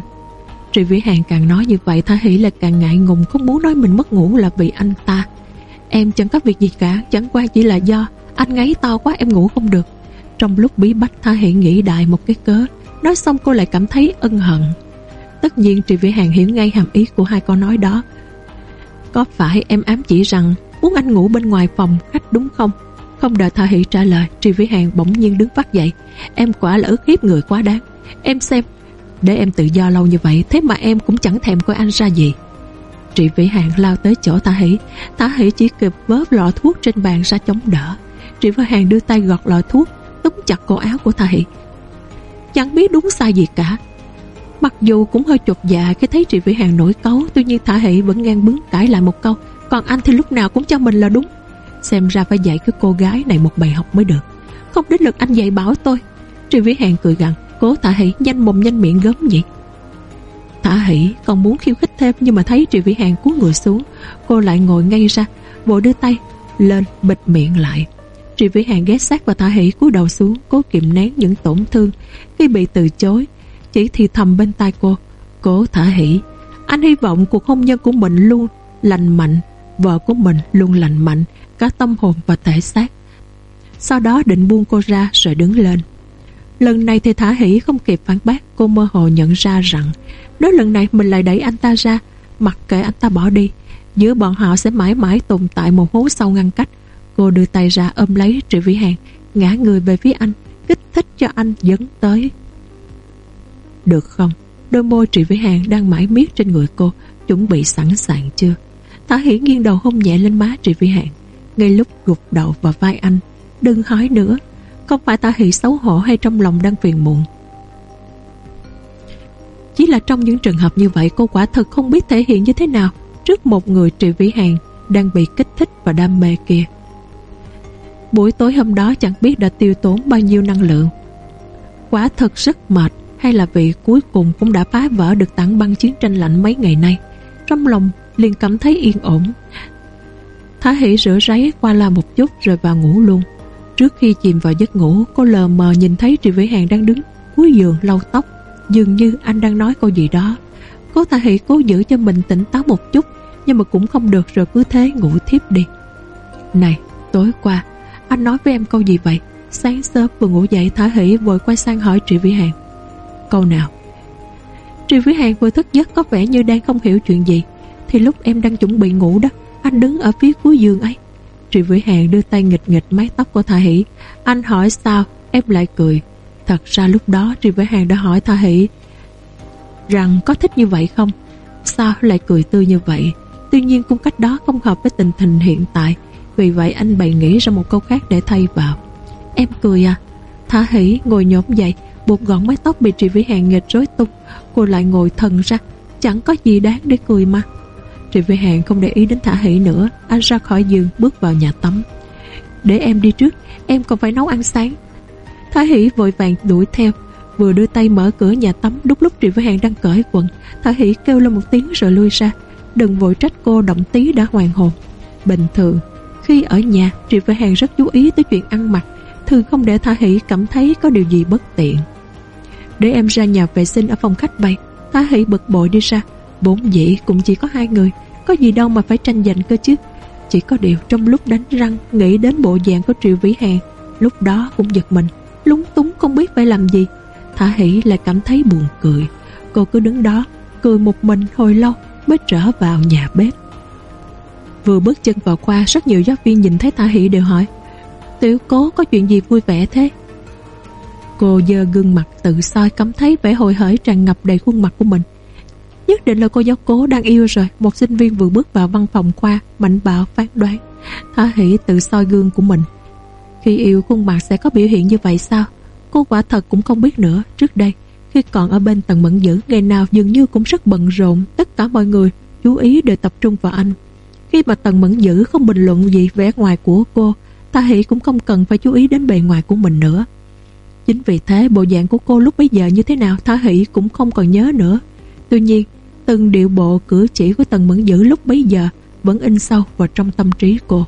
Trị Vĩ Hàng càng nói như vậy Thả Hỷ là càng ngại ngùng, Không muốn nói mình mất ngủ là vì anh ta. Em chẳng có việc gì cả, Chẳng qua chỉ là do anh ngáy to quá em ngủ không được. Trong lúc bí bách Tha Hỷ nghĩ đại một cái cớ. Nói xong cô lại cảm thấy ân hận. Tất nhiên Trị Vĩ Hàng hiểu ngay hàm ý của hai câu nói đó. Có phải em ám chỉ rằng Muốn anh ngủ bên ngoài phòng khách đúng không? Không đợi Tha Hỷ trả lời Trị Vĩ Hàng bỗng nhiên đứng phát dậy. Em quả là ức hiếp người quá đáng. Em xem để em tự do lâu như vậy, Thế mà em cũng chẳng thèm coi anh ra gì. Trị Vĩ Hạn lao tới chỗ Tả Hỷ. Tả Hỷ chỉ kịp vớp lọ thuốc trên bàn ra chống đỡ. Trị Vĩ Hạn đưa tay gọt lọ thuốc, túm chặt cổ áo của thầy Chẳng biết đúng sai gì cả. Mặc dù cũng hơi chột dạ khi thấy Trị Vĩ Hàng nổi cấu Tuy nhiên Thả Hỷ vẫn ngang bướng cãi lại một câu, Còn anh thì lúc nào cũng cho mình là đúng. Xem ra phải dạy cái cô gái này một bài học mới được. Không đến lượt anh dạy bảo tôi. Trị Vĩ Hàng cười gằn. Cố Thả Hỷ nhanh mồm nhanh miệng gớm vậy. Thả Hỷ còn muốn khiêu khích thêm Nhưng mà thấy Trị Vĩ Hàng cúi người xuống, Cô lại ngồi ngay ra, Vội đưa tay lên bịt miệng lại. Trị Vĩ Hàng ghé sát và Thả Hỷ cúi đầu xuống, Cố kiềm nén những tổn thương. Khi bị từ chối, Chỉ thì thầm bên tai cô, Cố Thả Hỷ, Anh hy vọng cuộc hôn nhân của mình luôn lành mạnh, Vợ của mình luôn lành mạnh, Cả tâm hồn và thể xác. Sau đó định buông cô ra rồi đứng lên. Lần này thì Thả Hỷ không kịp phản bác, Cô mơ hồ nhận ra rằng Nếu lần này mình lại đẩy anh ta ra, Mặc kệ anh ta bỏ đi, Giữa bọn họ sẽ mãi mãi tồn tại một hố sâu ngăn cách. Cô đưa tay ra ôm lấy Trị Vĩ Hàng, Ngã người về phía anh, Kích thích cho anh dẫn tới. Được không? Đôi môi Trị Vĩ Hàng đang mãi miết trên người cô, Chuẩn bị sẵn sàng chưa? Thả Hỷ nghiêng đầu hôn nhẹ lên má Trị Vĩ Hàng, Ngay lúc gục đầu vào vai anh, Đừng hỏi nữa. Không phải Tả Hỷ xấu hổ hay trong lòng đang phiền muộn Chỉ là trong những trường hợp như vậy, cô quả thật không biết thể hiện như thế nào trước một người trị vĩ hàng đang bị kích thích và đam mê kia. Buổi tối hôm đó chẳng biết đã tiêu tốn bao nhiêu năng lượng. Quả thật rất mệt, hay là vị cuối cùng cũng đã phá vỡ được tảng băng chiến tranh lạnh mấy ngày nay. Trong lòng liền cảm thấy yên ổn. Thả Hỷ rửa ráy qua la một chút rồi vào ngủ luôn. Trước khi chìm vào giấc ngủ, cô lờ mờ nhìn thấy Trị Vĩ Hàng đang đứng cuối giường lau tóc. Dường như anh đang nói câu gì đó. Cô Thả Hỷ cố giữ cho mình tỉnh táo một chút, nhưng mà cũng không được rồi cứ thế ngủ thiếp đi. Này, tối qua, anh nói với em câu gì vậy? Sáng sớm vừa ngủ dậy Thả Hỷ vội quay sang hỏi Trị Vĩ Hàng. Câu nào? Trị Vĩ Hàng vừa thức giấc có vẻ như đang không hiểu chuyện gì. Thì lúc em đang chuẩn bị ngủ đó, anh đứng ở phía cuối giường ấy. Trị Vĩ Hàng đưa tay nghịch nghịch mái tóc của Thả Hỷ. Anh hỏi sao, em lại cười. Thật ra lúc đó Trị Vĩ Hàng đã hỏi Thả Hỷ rằng có thích như vậy không? Sao lại cười tươi như vậy? Tuy nhiên cung cách đó không hợp với tình hình hiện tại Vì vậy anh bày nghĩ ra một câu khác để thay vào Em cười à Thả hỉ ngồi nhổm dậy Buộc gọn mái tóc bị trị vĩ hàng nghịch rối tung Cô lại ngồi thần ra Chẳng có gì đáng để cười mà Trị vĩ hàng không để ý đến thả hỉ nữa, Anh ra khỏi giường, bước vào nhà tắm. Để em đi trước, Em còn phải nấu ăn sáng. Thả hỉ vội vàng đuổi theo, Vừa đưa tay mở cửa nhà tắm Đúng lúc Trị Vĩ Hàng đang cởi quần. Thả hỉ kêu lên một tiếng rồi lui ra, Đừng vội trách cô động tí đã hoàn hồn. Bình thường, Khi ở nhà Triệu Vĩ Hàng rất chú ý tới chuyện ăn mặc, Thường không để Thả Hỷ cảm thấy có điều gì bất tiện. Để em ra nhà vệ sinh ở phòng khách bay, Thả Hỷ bực bội đi ra Bốn dĩ cũng chỉ có hai người Có gì đâu mà phải tranh giành cơ chứ Chỉ có điều trong lúc đánh răng, Nghĩ đến bộ dạng của Triệu Vĩ Hàng Lúc đó cũng giật mình Lúng túng không biết phải làm gì Thả Hỷ lại cảm thấy buồn cười Cô cứ đứng đó, Cười một mình hồi lâu mới trở vào nhà bếp. Vừa bước chân vào qua rất nhiều giáo viên nhìn thấy Thả Hỷ đều hỏi, Tiểu cố, có chuyện gì vui vẻ thế? Cô dơ gương mặt tự soi, cảm thấy vẻ hồi hởi tràn ngập đầy khuôn mặt của mình. Nhất định là cô giáo cố đang yêu rồi. Một sinh viên vừa bước vào văn phòng khoa, Mạnh bạo phán đoán. Thả hỷ tự soi gương của mình. Khi yêu khuôn mặt sẽ có biểu hiện như vậy sao? Cô quả thật cũng không biết nữa. Trước đây, khi còn ở bên tầng mẫn dữ, Ngày nào dường như cũng rất bận rộn. Tất cả mọi người chú ý đều tập trung vào anh. Khi mà tầng mẫn dữ không bình luận gì vẻ ngoài của cô Ta Hỷ cũng không cần phải chú ý đến bề ngoài của mình nữa. Chính vì thế, bộ dạng của cô lúc bấy giờ như thế nào Thả Hỷ cũng không còn nhớ nữa. Tuy nhiên từng điệu bộ cử chỉ của tần mẫn dữ lúc bấy giờ Vẫn in sâu vào trong tâm trí cô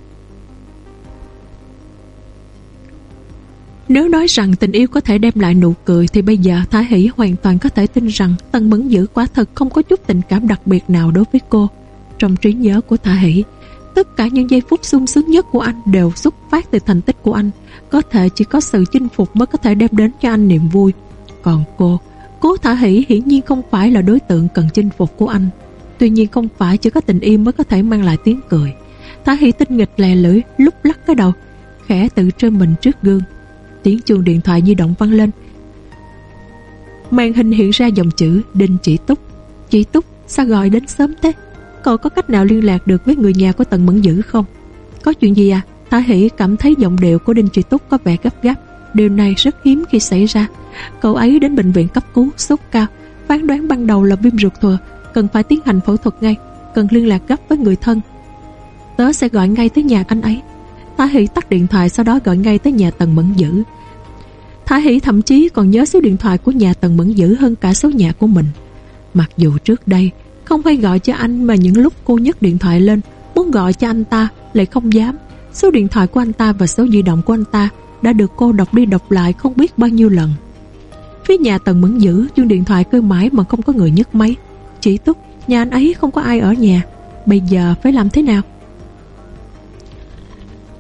Nếu nói rằng tình yêu có thể đem lại nụ cười thì bây giờ Thái Hỷ hoàn toàn có thể tin rằng Tân Mẫn Dữ quá thật không có chút tình cảm đặc biệt nào đối với cô. Trong trí nhớ của Thái Hỷ, tất cả những giây phút sung sướng nhất của anh đều xuất phát từ thành tích của anh. Có thể chỉ có sự chinh phục mới có thể đem đến cho anh niềm vui. Còn cô, cố Thả Hỷ hiển nhiên không phải là đối tượng cần chinh phục của anh. Tuy nhiên không phải chỉ có tình yêu mới có thể mang lại tiếng cười. Thả Hỷ tinh nghịch lè lưỡi, lúc lắc cái đầu, khẽ tự trên mình trước gương. Tiếng chuông điện thoại di động vang lên. Màn hình hiện ra dòng chữ Đinh Chỉ Túc. Chỉ Túc sao gọi đến sớm thế? Cậu có cách nào liên lạc được với người nhà của Tần Mẫn Dữ không? Có chuyện gì à? Thả Hỷ cảm thấy giọng điệu của Đinh Chỉ Túc có vẻ gấp gáp. Điều này rất hiếm khi xảy ra Cậu ấy đến bệnh viện cấp cứu, sốt cao, Phán đoán ban đầu là viêm ruột thừa, Cần phải tiến hành phẫu thuật ngay, Cần liên lạc gấp với người thân Tớ sẽ gọi ngay tới nhà anh ấy Thả Hỷ tắt điện thoại sau đó gọi ngay tới nhà Tần Mẫn Dữ. Thả Hỷ thậm chí còn nhớ số điện thoại của nhà Tần Mẫn Dữ hơn cả số nhà của mình. Mặc dù trước đây, không hay gọi cho anh mà những lúc cô nhấc điện thoại lên, muốn gọi cho anh ta lại không dám. Số điện thoại của anh ta và số di động của anh ta đã được cô đọc đi đọc lại không biết bao nhiêu lần. Phía nhà Tần Mẫn Dữ chuông điện thoại kêu mãi mà không có người nhấc máy. Chỉ túc, nhà anh ấy không có ai ở nhà. Bây giờ phải làm thế nào?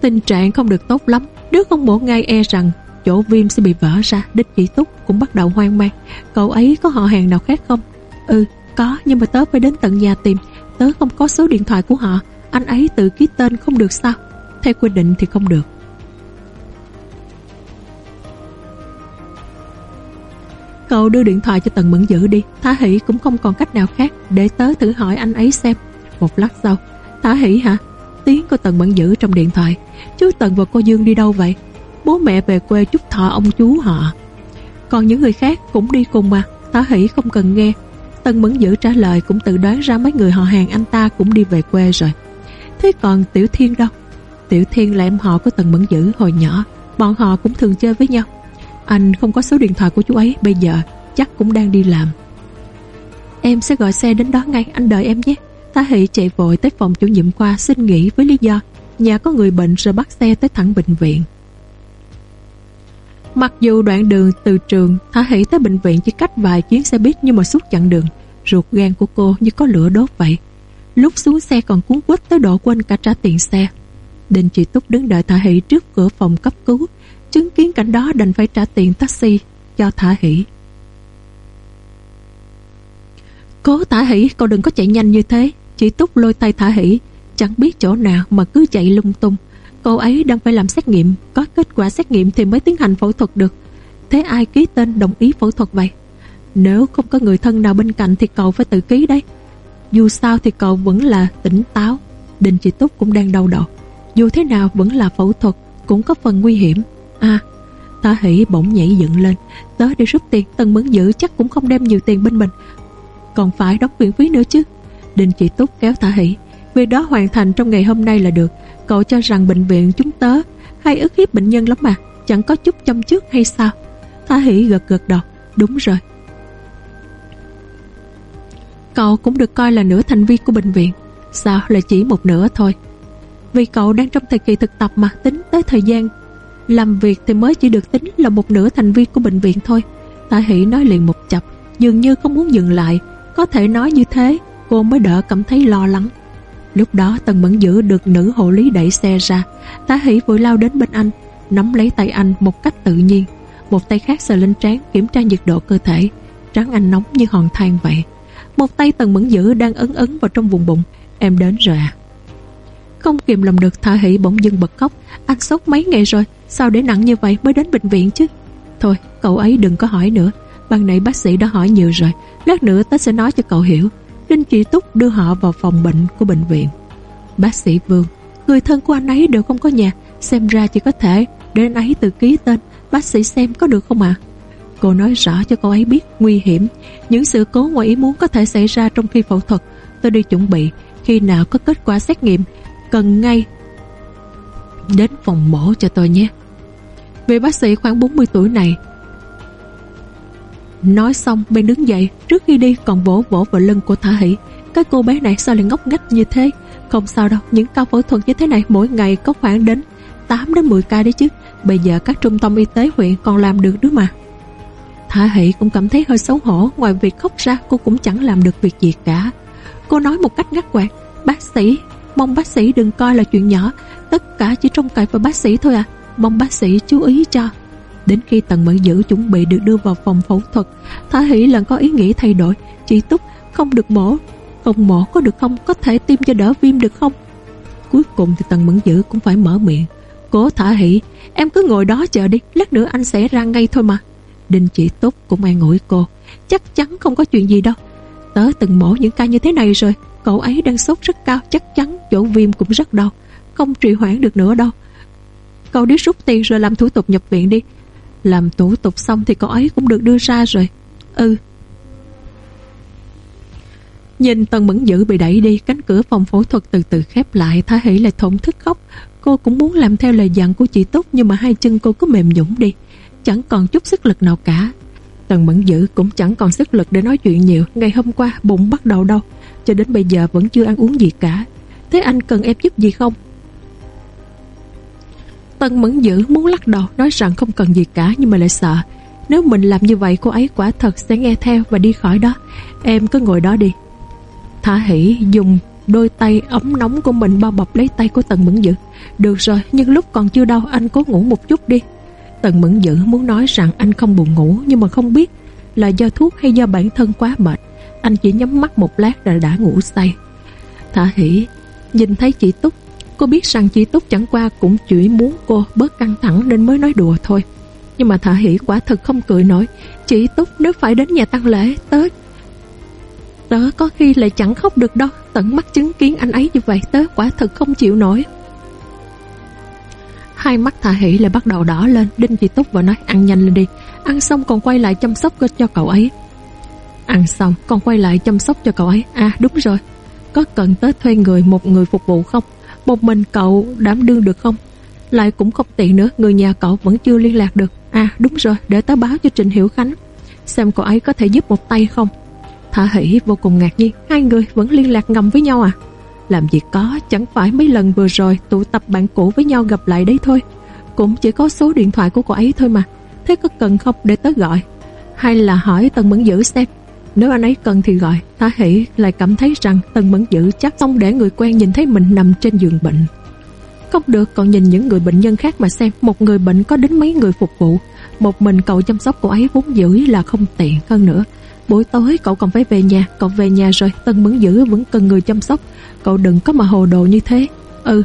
Tình trạng không được tốt lắm Đứa không bộ ngay e rằng chỗ viêm sẽ bị vỡ ra, Đích chỉ túc cũng bắt đầu hoang mang Cậu ấy có họ hàng nào khác không Ừ có, nhưng mà tớ phải đến tận nhà tìm Tớ không có số điện thoại của họ Anh ấy tự ký tên không được sao Theo quy định thì không được Cậu đưa điện thoại cho Tần Mẫn Dữ đi. Thả Hỷ cũng không còn cách nào khác Để tớ thử hỏi anh ấy xem. Một lát sau Thả Hỷ hả? Tiếng của Tần Mẫn Dữ trong điện thoại. Chú Tần và cô Dương đi đâu vậy? Bố mẹ về quê chúc thọ ông chú họ. Còn những người khác cũng đi cùng mà. Thả Hỷ không cần nghe. Tần Mẫn Dữ trả lời cũng tự đoán ra mấy người họ hàng anh ta cũng đi về quê rồi. Thế còn Tiểu Thiên đâu? Tiểu Thiên là em họ của Tần Mẫn Dữ hồi nhỏ, bọn họ cũng thường chơi với nhau. Anh không có số điện thoại của chú ấy bây giờ, chắc cũng đang đi làm. Em sẽ gọi xe đến đó ngay, anh đợi em nhé. Tá Hỷ chạy vội tới phòng chủ nhiệm khoa xin nghỉ với lý do nhà có người bệnh rồi bắt xe tới thẳng bệnh viện. Mặc dù đoạn đường từ trường Thả Hỷ tới bệnh viện chỉ cách vài chuyến xe buýt nhưng mà suốt chặng đường ruột gan của cô như có lửa đốt vậy. Lúc xuống xe còn cuốn quýt tới độ quên cả trả tiền xe. Đình chị Túc đứng đợi Thả Hỷ trước cửa phòng cấp cứu chứng kiến cảnh đó đành phải trả tiền taxi cho Thả Hỷ. Cố Thả Hỷ, cậu đừng có chạy nhanh như thế. Chị Túc lôi tay Thả Hỷ, Chẳng biết chỗ nào mà cứ chạy lung tung. Cô ấy đang phải làm xét nghiệm, Có kết quả xét nghiệm thì mới tiến hành phẫu thuật được. Thế ai ký tên đồng ý phẫu thuật vậy? Nếu không có người thân nào bên cạnh Thì cậu phải tự ký đấy. Dù sao thì cậu vẫn là tỉnh táo. Đình chị Túc cũng đang đau đầu. Dù thế nào vẫn là phẫu thuật, Cũng có phần nguy hiểm. À Thả Hỷ bỗng nhảy dựng lên. Tớ đi rút tiền, Tần Mẫn giữ chắc cũng không đem nhiều tiền bên mình. Còn phải đóng viện phí nữa chứ. Đình chị Túc kéo Thả Hỷ. Việc đó hoàn thành trong ngày hôm nay là được. Cậu cho rằng bệnh viện chúng tớ Hay ức hiếp bệnh nhân lắm mà, Chẳng có chút chăm trước hay sao? Thả Hỷ gật gật đầu. Đúng rồi. Cậu cũng được coi là nửa thành viên của bệnh viện. Sao là chỉ một nửa thôi? Vì cậu đang trong thời kỳ thực tập mà Tính tới thời gian làm việc thì mới chỉ được tính là một nửa thành viên của bệnh viện thôi. Tạ Hỷ nói liền một chập, Dường như không muốn dừng lại. Có thể nói như thế, Cô mới đỡ cảm thấy lo lắng. Lúc đó, Tần Mẫn Dữ được nữ hộ lý đẩy xe ra. Tá hỷ vội lao đến bên anh, Nắm lấy tay anh một cách tự nhiên. Một tay khác sờ lên trán kiểm tra nhiệt độ cơ thể. Trán anh nóng như hòn than vậy. Một tay Tần Mẫn Dữ đang ấn ấn vào trong vùng bụng. Em đến rồi à? Không kìm lòng được Thả Hỷ bỗng dưng bật khóc. Anh sốt mấy ngày rồi Sao để nặng như vậy mới đến bệnh viện chứ? Thôi cậu ấy đừng có hỏi nữa. Ban nãy bác sĩ đã hỏi nhiều rồi. Lát nữa tớ sẽ nói cho cậu hiểu. Đinh Chị Túc đưa họ vào phòng bệnh của bệnh viện. Bác sĩ Vương, người thân của anh ấy đều không có nhà, xem ra chỉ có thể để anh ấy tự ký tên, bác sĩ xem có được không ạ? Cô nói rõ cho cô ấy biết nguy hiểm, những sự cố ngoài ý muốn có thể xảy ra trong khi phẫu thuật. Tôi đi chuẩn bị, khi nào có kết quả xét nghiệm, cần ngay đến phòng mổ cho tôi nhé. Vị bác sĩ khoảng 40 tuổi này. Nói xong, bên đứng dậy, Trước khi đi còn vỗ vỗ vào lưng của Thả Hỷ. Cái cô bé này sao lại ngốc nghếch như thế? Không sao đâu, Những ca phẫu thuật như thế này mỗi ngày có khoảng đến 8 đến 10 ca đấy chứ. Bây giờ các trung tâm y tế huyện còn làm được nữa mà. Thả Hỷ cũng cảm thấy hơi xấu hổ, Ngoài việc khóc ra cô cũng chẳng làm được việc gì cả. Cô nói một cách ngắt quạt Bác sĩ Mong bác sĩ đừng coi là chuyện nhỏ, Tất cả chỉ trông cậy vào bác sĩ thôi à. Mong bác sĩ chú ý cho. Đến khi Tần Mẫn Dữ chuẩn bị được đưa vào phòng phẫu thuật, Thả Hỷ lần có ý nghĩ thay đổi. Chị Túc, không được mổ. Không mổ có được không? Có thể tiêm cho đỡ viêm được không? Cuối cùng thì Tần Mẫn Dữ cũng phải mở miệng. Cố Thả Hỷ, Em cứ ngồi đó chờ đi, Lát nữa anh sẽ ra ngay thôi mà. Đinh chị Túc cũng an ủi cô. Chắc chắn không có chuyện gì đâu. Tớ từng mổ những ca như thế này rồi. Cậu ấy đang sốt rất cao, Chắc chắn chỗ viêm cũng rất đau. Không trì hoãn được nữa đâu. Cậu đi rút tiền rồi làm thủ tục nhập viện đi. Làm thủ tục xong thì cậu ấy cũng được đưa ra rồi. Ừ. Nhìn Tần Mẫn Dữ bị đẩy đi, Cánh cửa phòng phẫu thuật từ từ khép lại Thả hỷ lại thổn thức khóc. Cô cũng muốn làm theo lời dặn của chị Túc, Nhưng mà hai chân cô cứ mềm nhũng đi. Chẳng còn chút sức lực nào cả. Tần Mẫn Dữ cũng chẳng còn sức lực để nói chuyện nhiều. Ngày hôm qua bụng bắt đầu đau. Cho đến bây giờ vẫn chưa ăn uống gì cả Thế anh cần em giúp gì không Tân mẫn dữ muốn lắc đầu Nói rằng không cần gì cả nhưng mà lại sợ Nếu mình làm như vậy cô ấy quả thật sẽ nghe theo Và đi khỏi đó Em cứ ngồi đó đi Thả hỷ dùng đôi tay ấm nóng của mình bao bọc lấy tay của Tần Mẫn Dữ. Được rồi, nhưng lúc còn chưa đau anh cố ngủ một chút đi. Tần Mẫn Dữ muốn nói rằng anh không buồn ngủ nhưng mà không biết là do thuốc hay do bản thân quá mệt. Anh chỉ nhắm mắt một lát rồi đã ngủ say. Thả hỉ nhìn thấy chị Túc Cô biết rằng chị Túc chẳng qua cũng chỉ muốn cô bớt căng thẳng nên mới nói đùa thôi. Nhưng mà Thả Hỷ quả thật không cười nổi. Chị Túc nếu phải đến nhà tăng lễ, tớ... Tớ có khi lại chẳng khóc được đâu. Tận mắt chứng kiến anh ấy như vậy, tớ quả thật không chịu nổi. Hai mắt Thả Hỷ lại bắt đầu đỏ lên. Đinh chị Túc và nói ăn nhanh lên đi. Ăn xong còn quay lại chăm sóc cho cậu ấy. Ăn xong còn quay lại chăm sóc cho cậu ấy. À đúng rồi. Có cần tới thuê người, một người phục vụ không? Một mình cậu đảm đương được không? Lại cũng không tiện nữa, Người nhà cậu vẫn chưa liên lạc được. À đúng rồi, để tớ báo cho Trịnh Hiểu Khánh, Xem cậu ấy có thể giúp một tay không. Thả hỷ, vô cùng ngạc nhiên, Hai người vẫn liên lạc ngầm với nhau à? Làm gì có, chẳng phải mấy lần vừa rồi Tụ tập bạn cũ với nhau gặp lại đấy thôi. Cũng chỉ có số điện thoại của cậu ấy thôi mà. Thế có cần không để tớ gọi? Hay là hỏi Tần Mẫn Dữ xem? Nếu anh ấy cần thì gọi Thả hỷ lại cảm thấy rằng Tần Mẫn Dữ chắc không để người quen nhìn thấy mình nằm trên giường bệnh. Không được còn nhìn những người bệnh nhân khác mà xem, Một người bệnh có đến mấy người phục vụ. Một mình cậu chăm sóc cô ấy vốn dữ là không tiện hơn nữa. Buổi tối cậu còn phải về nhà, Cậu về nhà rồi, Tân Mẫn Dữ vẫn cần người chăm sóc. Cậu đừng có mà hồ đồ như thế. Ừ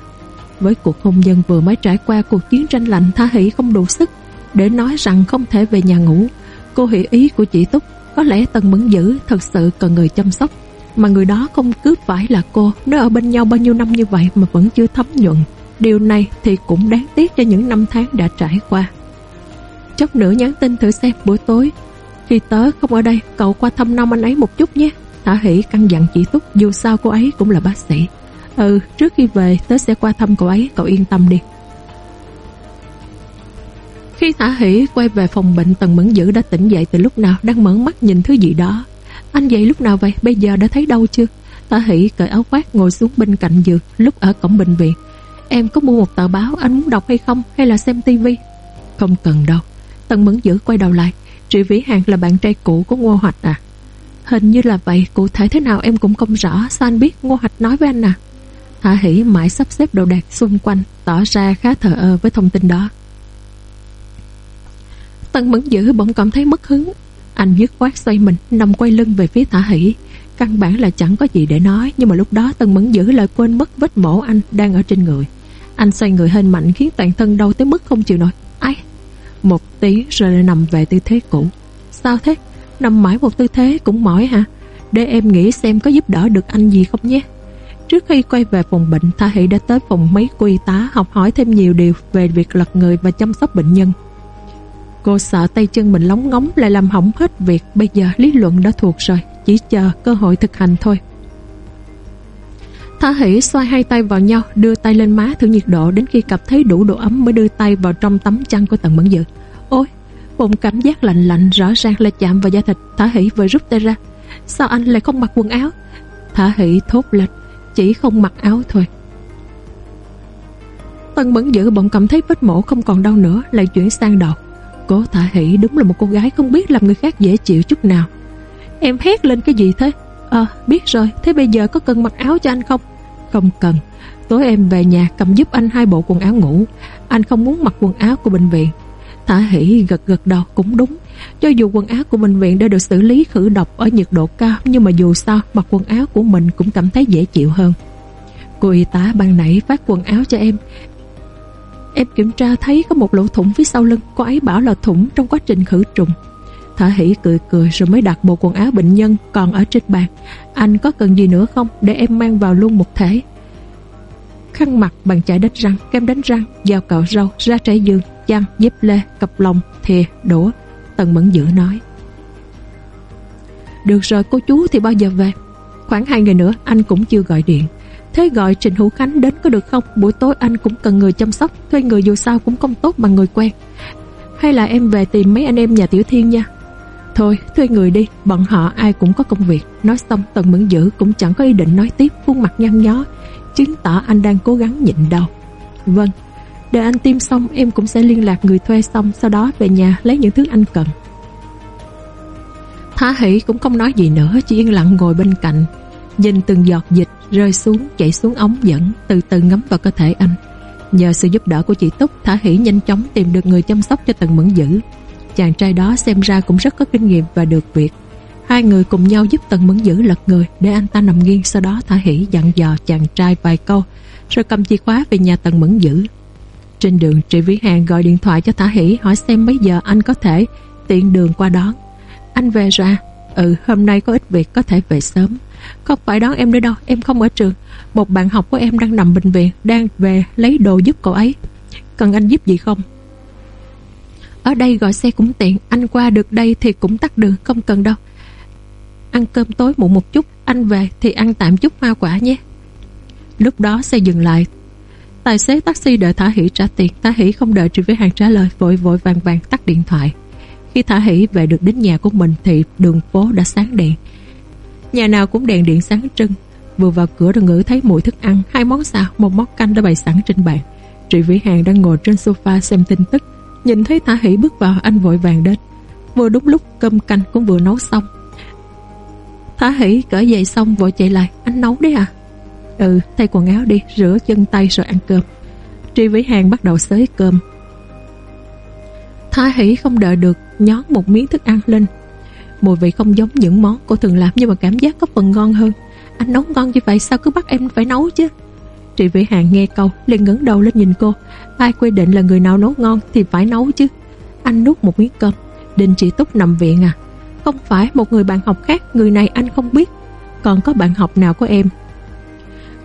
Với cuộc hôn nhân vừa mới trải qua, cuộc chiến tranh lạnh, Tha Hỷ không đủ sức Để nói rằng không thể về nhà ngủ. Cô hiểu ý của chị Túc. Có lẽ tần Mẫn Dữ thật sự cần người chăm sóc, Mà người đó không cướp phải là cô. Nó ở bên nhau bao nhiêu năm như vậy Mà vẫn chưa thấm nhuận. Điều này thì cũng đáng tiếc cho những năm tháng đã trải qua. Chốc nữa nhắn tin thử xem buổi tối. Khi tớ không ở đây, Cậu qua thăm nom anh ấy một chút nhé. Thả hỷ căn dặn chị Túc, Dù sao cô ấy cũng là bác sĩ. Ừ trước khi về, tớ sẽ qua thăm cô ấy, Cậu yên tâm đi. Khi Thả Hỷ quay về phòng bệnh, Tần Mẫn Dữ đã tỉnh dậy từ lúc nào, Đang mở mắt nhìn thứ gì đó. Anh dậy lúc nào vậy? Bây giờ đã thấy đâu chưa? Thả Hỷ cởi áo khoác ngồi xuống bên cạnh giường, Lúc ở cổng bệnh viện. Em có mua một tờ báo, anh muốn đọc hay không? Hay là xem tivi? Không cần đâu. Tần Mẫn Dữ quay đầu lại. Trị Vĩ Hàng là bạn trai cũ của Ngô Hoạch à? Hình như là vậy. Cụ thể thế nào em cũng không rõ. Sao anh biết Ngô Hoạch nói với anh à? Hạ Hỷ mãi sắp xếp đồ đạc xung quanh, Tỏ ra khá thờ ơ với thông tin đó. Tân Mẫn Dữ bỗng cảm thấy mất hứng. Anh dứt khoát xoay mình, Nằm quay lưng về phía Thả Hỷ. Căn bản là chẳng có gì để nói, Nhưng mà lúc đó Tân Mẫn Dữ lại quên mất vết mổ anh Đang ở trên người. Anh xoay người hơi mạnh khiến toàn thân đau tới mức không chịu nổi. Ai? Một tiếng rồi lại nằm về tư thế cũ. Sao thế? Nằm mãi một tư thế cũng mỏi hả? Để em nghĩ xem có giúp đỡ được anh gì không nhé. Trước khi quay về phòng bệnh Tha Hỷ đã tới phòng mấy cô y tá Học hỏi thêm nhiều điều về việc lật người Và chăm sóc bệnh nhân. Cô sợ tay chân mình lóng ngóng Lại làm hỏng hết việc. Bây giờ lý luận đã thuộc rồi, Chỉ chờ cơ hội thực hành thôi. Thả hỉ xoay hai tay vào nhau, Đưa tay lên má, thử nhiệt độ Đến khi cảm thấy đủ độ ấm mới đưa tay vào trong tấm chăn của Tần Mẫn Dự. Ôi Một cảm giác lạnh lạnh rõ ràng là chạm vào da thịt. Thả hỉ vừa rút tay ra. Sao anh lại không mặc quần áo? Thả hỉ thốt lên. Chỉ không mặc áo thôi. Tần Mẫn Dự bỗng cảm thấy vết mổ không còn đau nữa, Lại chuyển sang đầu Cố Thả Hỷ đúng là một cô gái không biết làm người khác dễ chịu chút nào. Em hét lên cái gì thế? Ờ biết rồi, Thế bây giờ có cần mặc áo cho anh không? Không cần. Tối em về nhà cầm giúp anh hai bộ quần áo ngủ. Anh không muốn mặc quần áo của bệnh viện. Thả hỷ gật gật đầu, cũng đúng. Cho dù quần áo của bệnh viện đã được xử lý khử độc ở nhiệt độ cao, Nhưng mà dù sao, mặc quần áo của mình cũng cảm thấy dễ chịu hơn. Cô y tá ban nãy phát quần áo cho em. Em kiểm tra thấy có một lỗ thủng phía sau lưng Cô ấy bảo là thủng trong quá trình khử trùng. Thả hỷ cười cười rồi mới đặt bộ quần áo bệnh nhân còn ở trên bàn. Anh có cần gì nữa không? Để em mang vào luôn một thể. Khăn mặt bằng chải đánh răng, kem đánh răng, dao cạo râu, ra trải giường, chăn, dép lê, cặp lồng, thìa, đũa. Tần Mẫn Dữ nói. Được rồi cô chú thì bao giờ về? Khoảng hai ngày nữa anh cũng chưa gọi điện. Thế gọi Trịnh Hữu Khánh đến có được không? Buổi tối anh cũng cần người chăm sóc, Thuê người dù sao cũng không tốt bằng người quen. Hay là em về tìm mấy anh em nhà Tiểu Thiên nha? Thôi, thuê người đi, Bọn họ ai cũng có công việc. Nói xong, Tần Mẫn Dữ cũng chẳng có ý định nói tiếp, Khuôn mặt nhăn nhó, Chứng tỏ anh đang cố gắng nhịn đau. Vâng Đợi anh tiêm xong, em cũng sẽ liên lạc người thuê xong, Sau đó về nhà lấy những thứ anh cần. Thá hỷ cũng không nói gì nữa, Chỉ yên lặng ngồi bên cạnh, Nhìn từng giọt dịch rơi xuống, Chảy xuống ống dẫn, Từ từ ngấm vào cơ thể anh. Nhờ sự giúp đỡ của chị Túc, Thả hỷ nhanh chóng tìm được người chăm sóc cho Tần Mẫn Dữ. Chàng trai đó xem ra cũng rất có kinh nghiệm và được việc. Hai người cùng nhau giúp Tần Mẫn Dữ lật người Để anh ta nằm nghiêng Sau đó Thả Hỷ dặn dò chàng trai vài câu, Rồi cầm chìa khóa về nhà Tần Mẫn Dữ. Trên đường Trị Vĩ Hàng gọi điện thoại cho Thả Hỷ, Hỏi xem mấy giờ anh có thể tiện đường qua đón Anh về ra à? Ừ hôm nay có ít việc, có thể về sớm. Không phải đón em nữa đâu? Em không ở trường. Một bạn học của em đang nằm bệnh viện, Đang về lấy đồ giúp cậu ấy. Cần anh giúp gì không? Ở đây gọi xe cũng tiện, Anh qua được đây thì cũng tắt đường, không cần đâu. Ăn cơm tối muộn một chút, Anh về thì ăn tạm chút hoa quả nhé. Lúc đó xe dừng lại. Tài xế taxi đợi Thả Hỷ trả tiền. Thả Hỷ không đợi Trị Vĩ Hàng trả lời, Vội vội vàng vàng tắt điện thoại. Khi Thả Hỷ về được đến nhà của mình Thì đường phố đã sáng đèn. Nhà nào cũng đèn điện sáng trưng Vừa vào cửa đã ngửi thấy mùi thức ăn. Hai món xào, một món canh đã bày sẵn trên bàn. Trị Vĩ Hàng đang ngồi trên sofa xem tin tức. Nhìn thấy Thả Hỷ bước vào Anh vội vàng đến. Vừa đúng lúc cơm canh cũng vừa nấu xong. Thả Hỷ cởi giày xong vội chạy lại. Anh nấu đấy à? Ừ thay quần áo đi Rửa chân tay rồi ăn cơm. Tri Vĩ Hàng bắt đầu xới cơm. Thả Hỷ không đợi được Nhón một miếng thức ăn lên. Mùi vị không giống những món cô thường làm Nhưng mà cảm giác có phần ngon hơn. Anh nấu ngon như vậy sao cứ bắt em phải nấu chứ? Trị Vĩ Hàng nghe câu, liền ngẩng đầu lên nhìn cô. Ai quy định là người nào nấu ngon Thì phải nấu chứ? Anh nuốt một miếng cơm. Đình Chị Túc nằm viện à? Không phải một người bạn học khác, Người này anh không biết. Còn có bạn học nào của em?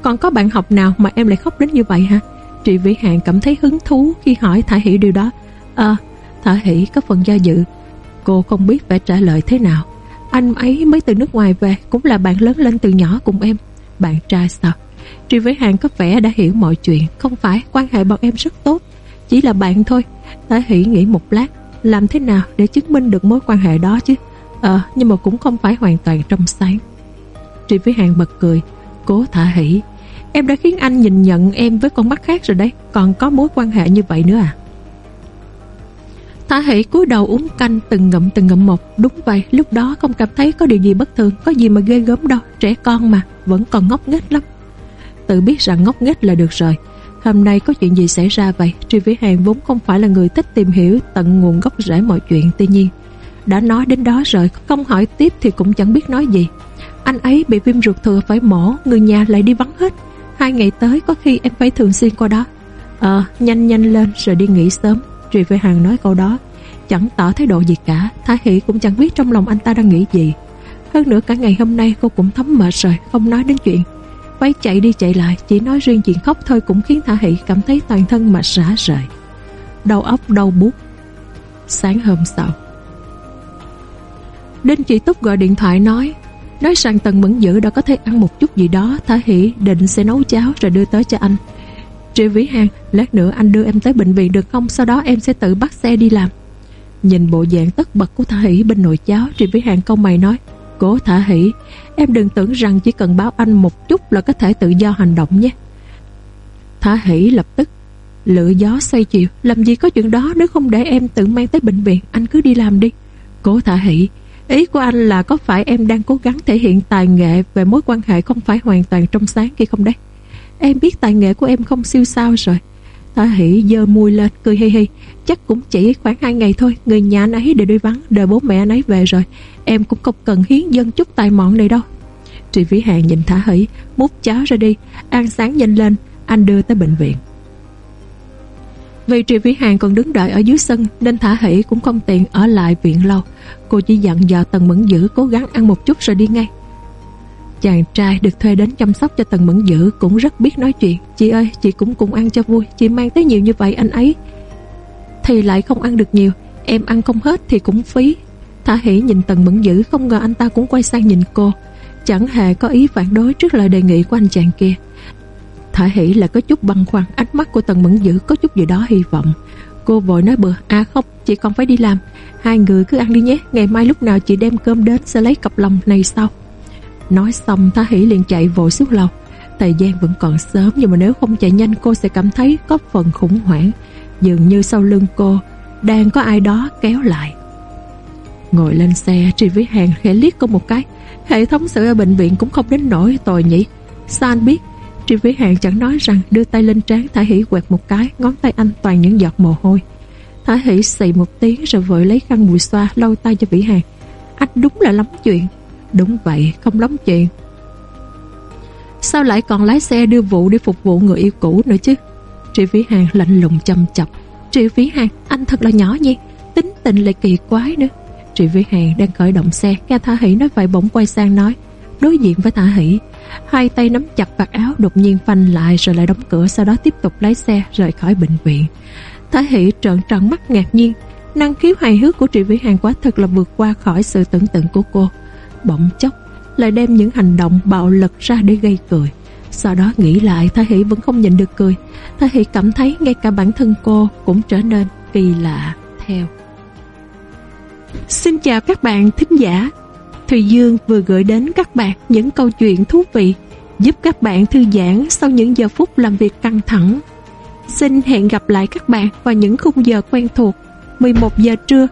Còn có bạn học nào mà em lại khóc đến như vậy hả? Trị Vĩ Hàng cảm thấy hứng thú Khi hỏi Thả Hỷ điều đó. À Thả Hỷ có phần do dự. Cô không biết phải trả lời thế nào. Anh ấy mới từ nước ngoài về Cũng là bạn lớn lên từ nhỏ cùng em. Bạn trai sao? Tri với Hàng có vẻ đã hiểu mọi chuyện. Không phải quan hệ bọn em rất tốt. Chỉ là bạn thôi. Tả Hỷ nghĩ một lát Làm thế nào để chứng minh được mối quan hệ đó chứ? Ờ nhưng mà cũng không phải hoàn toàn trong sáng. Tri với Hàng bật cười. Cố thả Hỷ, Em đã khiến anh nhìn nhận em với con mắt khác rồi đấy. Còn có mối quan hệ như vậy nữa à? Thả hỷ cúi đầu uống canh từng ngậm từng ngậm một. Đúng vậy, lúc đó không cảm thấy có điều gì bất thường, Có gì mà ghê gớm đâu. Trẻ con mà, vẫn còn ngốc nghếch lắm. Tự biết rằng ngốc nghếch là được rồi. Hôm nay có chuyện gì xảy ra vậy? Tri Vĩ Hàng vốn không phải là người thích tìm hiểu Tận nguồn gốc rễ mọi chuyện, Tuy nhiên, đã nói đến đó rồi, Không hỏi tiếp thì cũng chẳng biết nói gì. Anh ấy bị viêm ruột thừa phải mổ, Người nhà lại đi vắng hết. Hai ngày tới có khi em phải thường xuyên qua đó. Ờ nhanh nhanh lên, rồi đi nghỉ sớm. Truy Phi Hàng nói câu đó. Chẳng tỏ thái độ gì cả Thả Hỷ cũng chẳng biết trong lòng anh ta đang nghĩ gì. Hơn nữa cả ngày hôm nay cô cũng thấm mệt rồi, Không nói đến chuyện. Quay chạy đi chạy lại, Chỉ nói riêng chuyện khóc thôi cũng khiến Thả Hỷ cảm thấy toàn thân mệt rã rời. Đầu óc đau bút Sáng hôm sau, Đinh chị Túc gọi điện thoại nói Nói rằng Tần Mẫn Dữ đã có thể ăn một chút gì đó Thả Hỷ định sẽ nấu cháo rồi đưa tới cho anh. Triệu Vĩ Hàng, Lát nữa anh đưa em tới bệnh viện được không? Sau đó em sẽ tự bắt xe đi làm. Nhìn bộ dạng tất bật của Thả Hỷ bên nội cháo Triệu Vĩ Hàng câu mày nói, Cố Thả Hỷ, Em đừng tưởng rằng chỉ cần báo anh một chút là có thể tự do hành động nhé. Thả hỷ lập tức Lựa gió xoay chiều, Làm gì có chuyện đó, nếu không để em tự mang tới bệnh viện, Anh cứ đi làm đi. Cố thả hỷ, Ý của anh là có phải em đang cố gắng thể hiện tài nghệ Về mối quan hệ không phải hoàn toàn trong sáng kia không đấy? Em biết tài nghệ của em không siêu sao rồi. Thả hỷ dơ mùi lên, cười hi hi Chắc cũng chỉ khoảng 2 ngày thôi, Người nhà anh ấy đều đi vắng, Đợi bố mẹ anh ấy về rồi. Em cũng không cần hiến dân chút tài mọn này đâu. Trị Vĩ Hàng nhìn Thả Hỷ Múc cháo ra đi. Ăn sáng nhanh lên, Anh đưa tới bệnh viện. Vì Trị Vĩ Hàng còn đứng đợi ở dưới sân, Nên Thả Hỷ cũng không tiện ở lại viện lâu. Cô chỉ dặn dò Tần Mẫn Dữ Cố gắng ăn một chút rồi đi ngay. Chàng trai được thuê đến chăm sóc cho Tần Mẫn Dữ Cũng rất biết nói chuyện. Chị ơi chị cũng cùng ăn cho vui Chị mang tới nhiều như vậy anh ấy. Thì lại không ăn được nhiều Em ăn không hết thì cũng phí. Thả hỉ nhìn Tần Mẫn Dữ Không ngờ anh ta cũng quay sang nhìn cô. Chẳng hề có ý phản đối trước lời đề nghị của anh chàng kia. Thả hỉ là có chút băn khoăn Ánh mắt của Tần Mẫn Dữ có chút gì đó hy vọng. Cô vội nói bừa À không, chị còn phải đi làm. Hai người cứ ăn đi nhé Ngày mai lúc nào chị đem cơm đến sẽ lấy cặp lòng này sau. Nói xong Thả hỷ liền chạy vội xuống lầu. Thời gian vẫn còn sớm, Nhưng mà nếu không chạy nhanh, cô sẽ cảm thấy có phần khủng hoảng. Dường như sau lưng cô, Đang có ai đó kéo lại. Ngồi lên xe, Tri với hàng khẽ liếc cô một cái. Hệ thống sự ở bệnh viện cũng không đến nổi tồi nhỉ. Sao anh biết? Tri Vĩ Hàng chẳng nói rằng, đưa tay lên trán Thả Hỷ quẹt một cái, Ngón tay anh toàn những giọt mồ hôi. Thả Hỷ xì một tiếng rồi vội lấy khăn mùi xoa, lau tay cho Vĩ Hàng. Anh đúng là lắm chuyện. Đúng vậy, không lắm chuyện Sao lại còn lái xe đưa vụ để phục vụ người yêu cũ nữa chứ? Trị Vĩ Hàng lạnh lùng chăm chọc. Trị Vĩ Hàng, anh thật là nhỏ nhi Tính tình lại kỳ quái nữa. Trị Vĩ Hàng đang khởi động xe, Nghe Thả Hỷ nói vậy bỗng quay sang nói, Đối diện với Thả Hỷ. Hai tay nắm chặt vạt áo, đột nhiên phanh lại Rồi lại đóng cửa, sau đó tiếp tục lái xe Rời khỏi bệnh viện. Thả Hỷ trợn tròn mắt ngạc nhiên. Năng khiếu hài hước của Trị Vĩ Hàng quá thật là vượt qua khỏi sự tưởng tượng của cô bỗng chốc lại đem những hành động bạo lực ra để gây cười. Sau đó nghĩ lại Thái Hỷ vẫn không nhìn được cười. Thái Hỷ cảm thấy ngay cả bản thân cô cũng trở nên kỳ lạ theo. Xin chào các bạn thính giả. Thùy Dương vừa gửi đến các bạn những câu chuyện thú vị giúp các bạn thư giãn sau những giờ phút làm việc căng thẳng. Xin hẹn gặp lại các bạn vào những khung giờ quen thuộc 11 giờ trưa,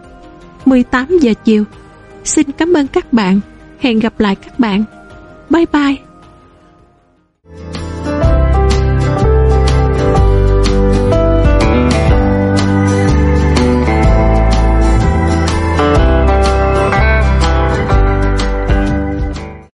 18 giờ chiều. Xin cảm ơn các bạn. Hẹn gặp lại các bạn. Bye bye.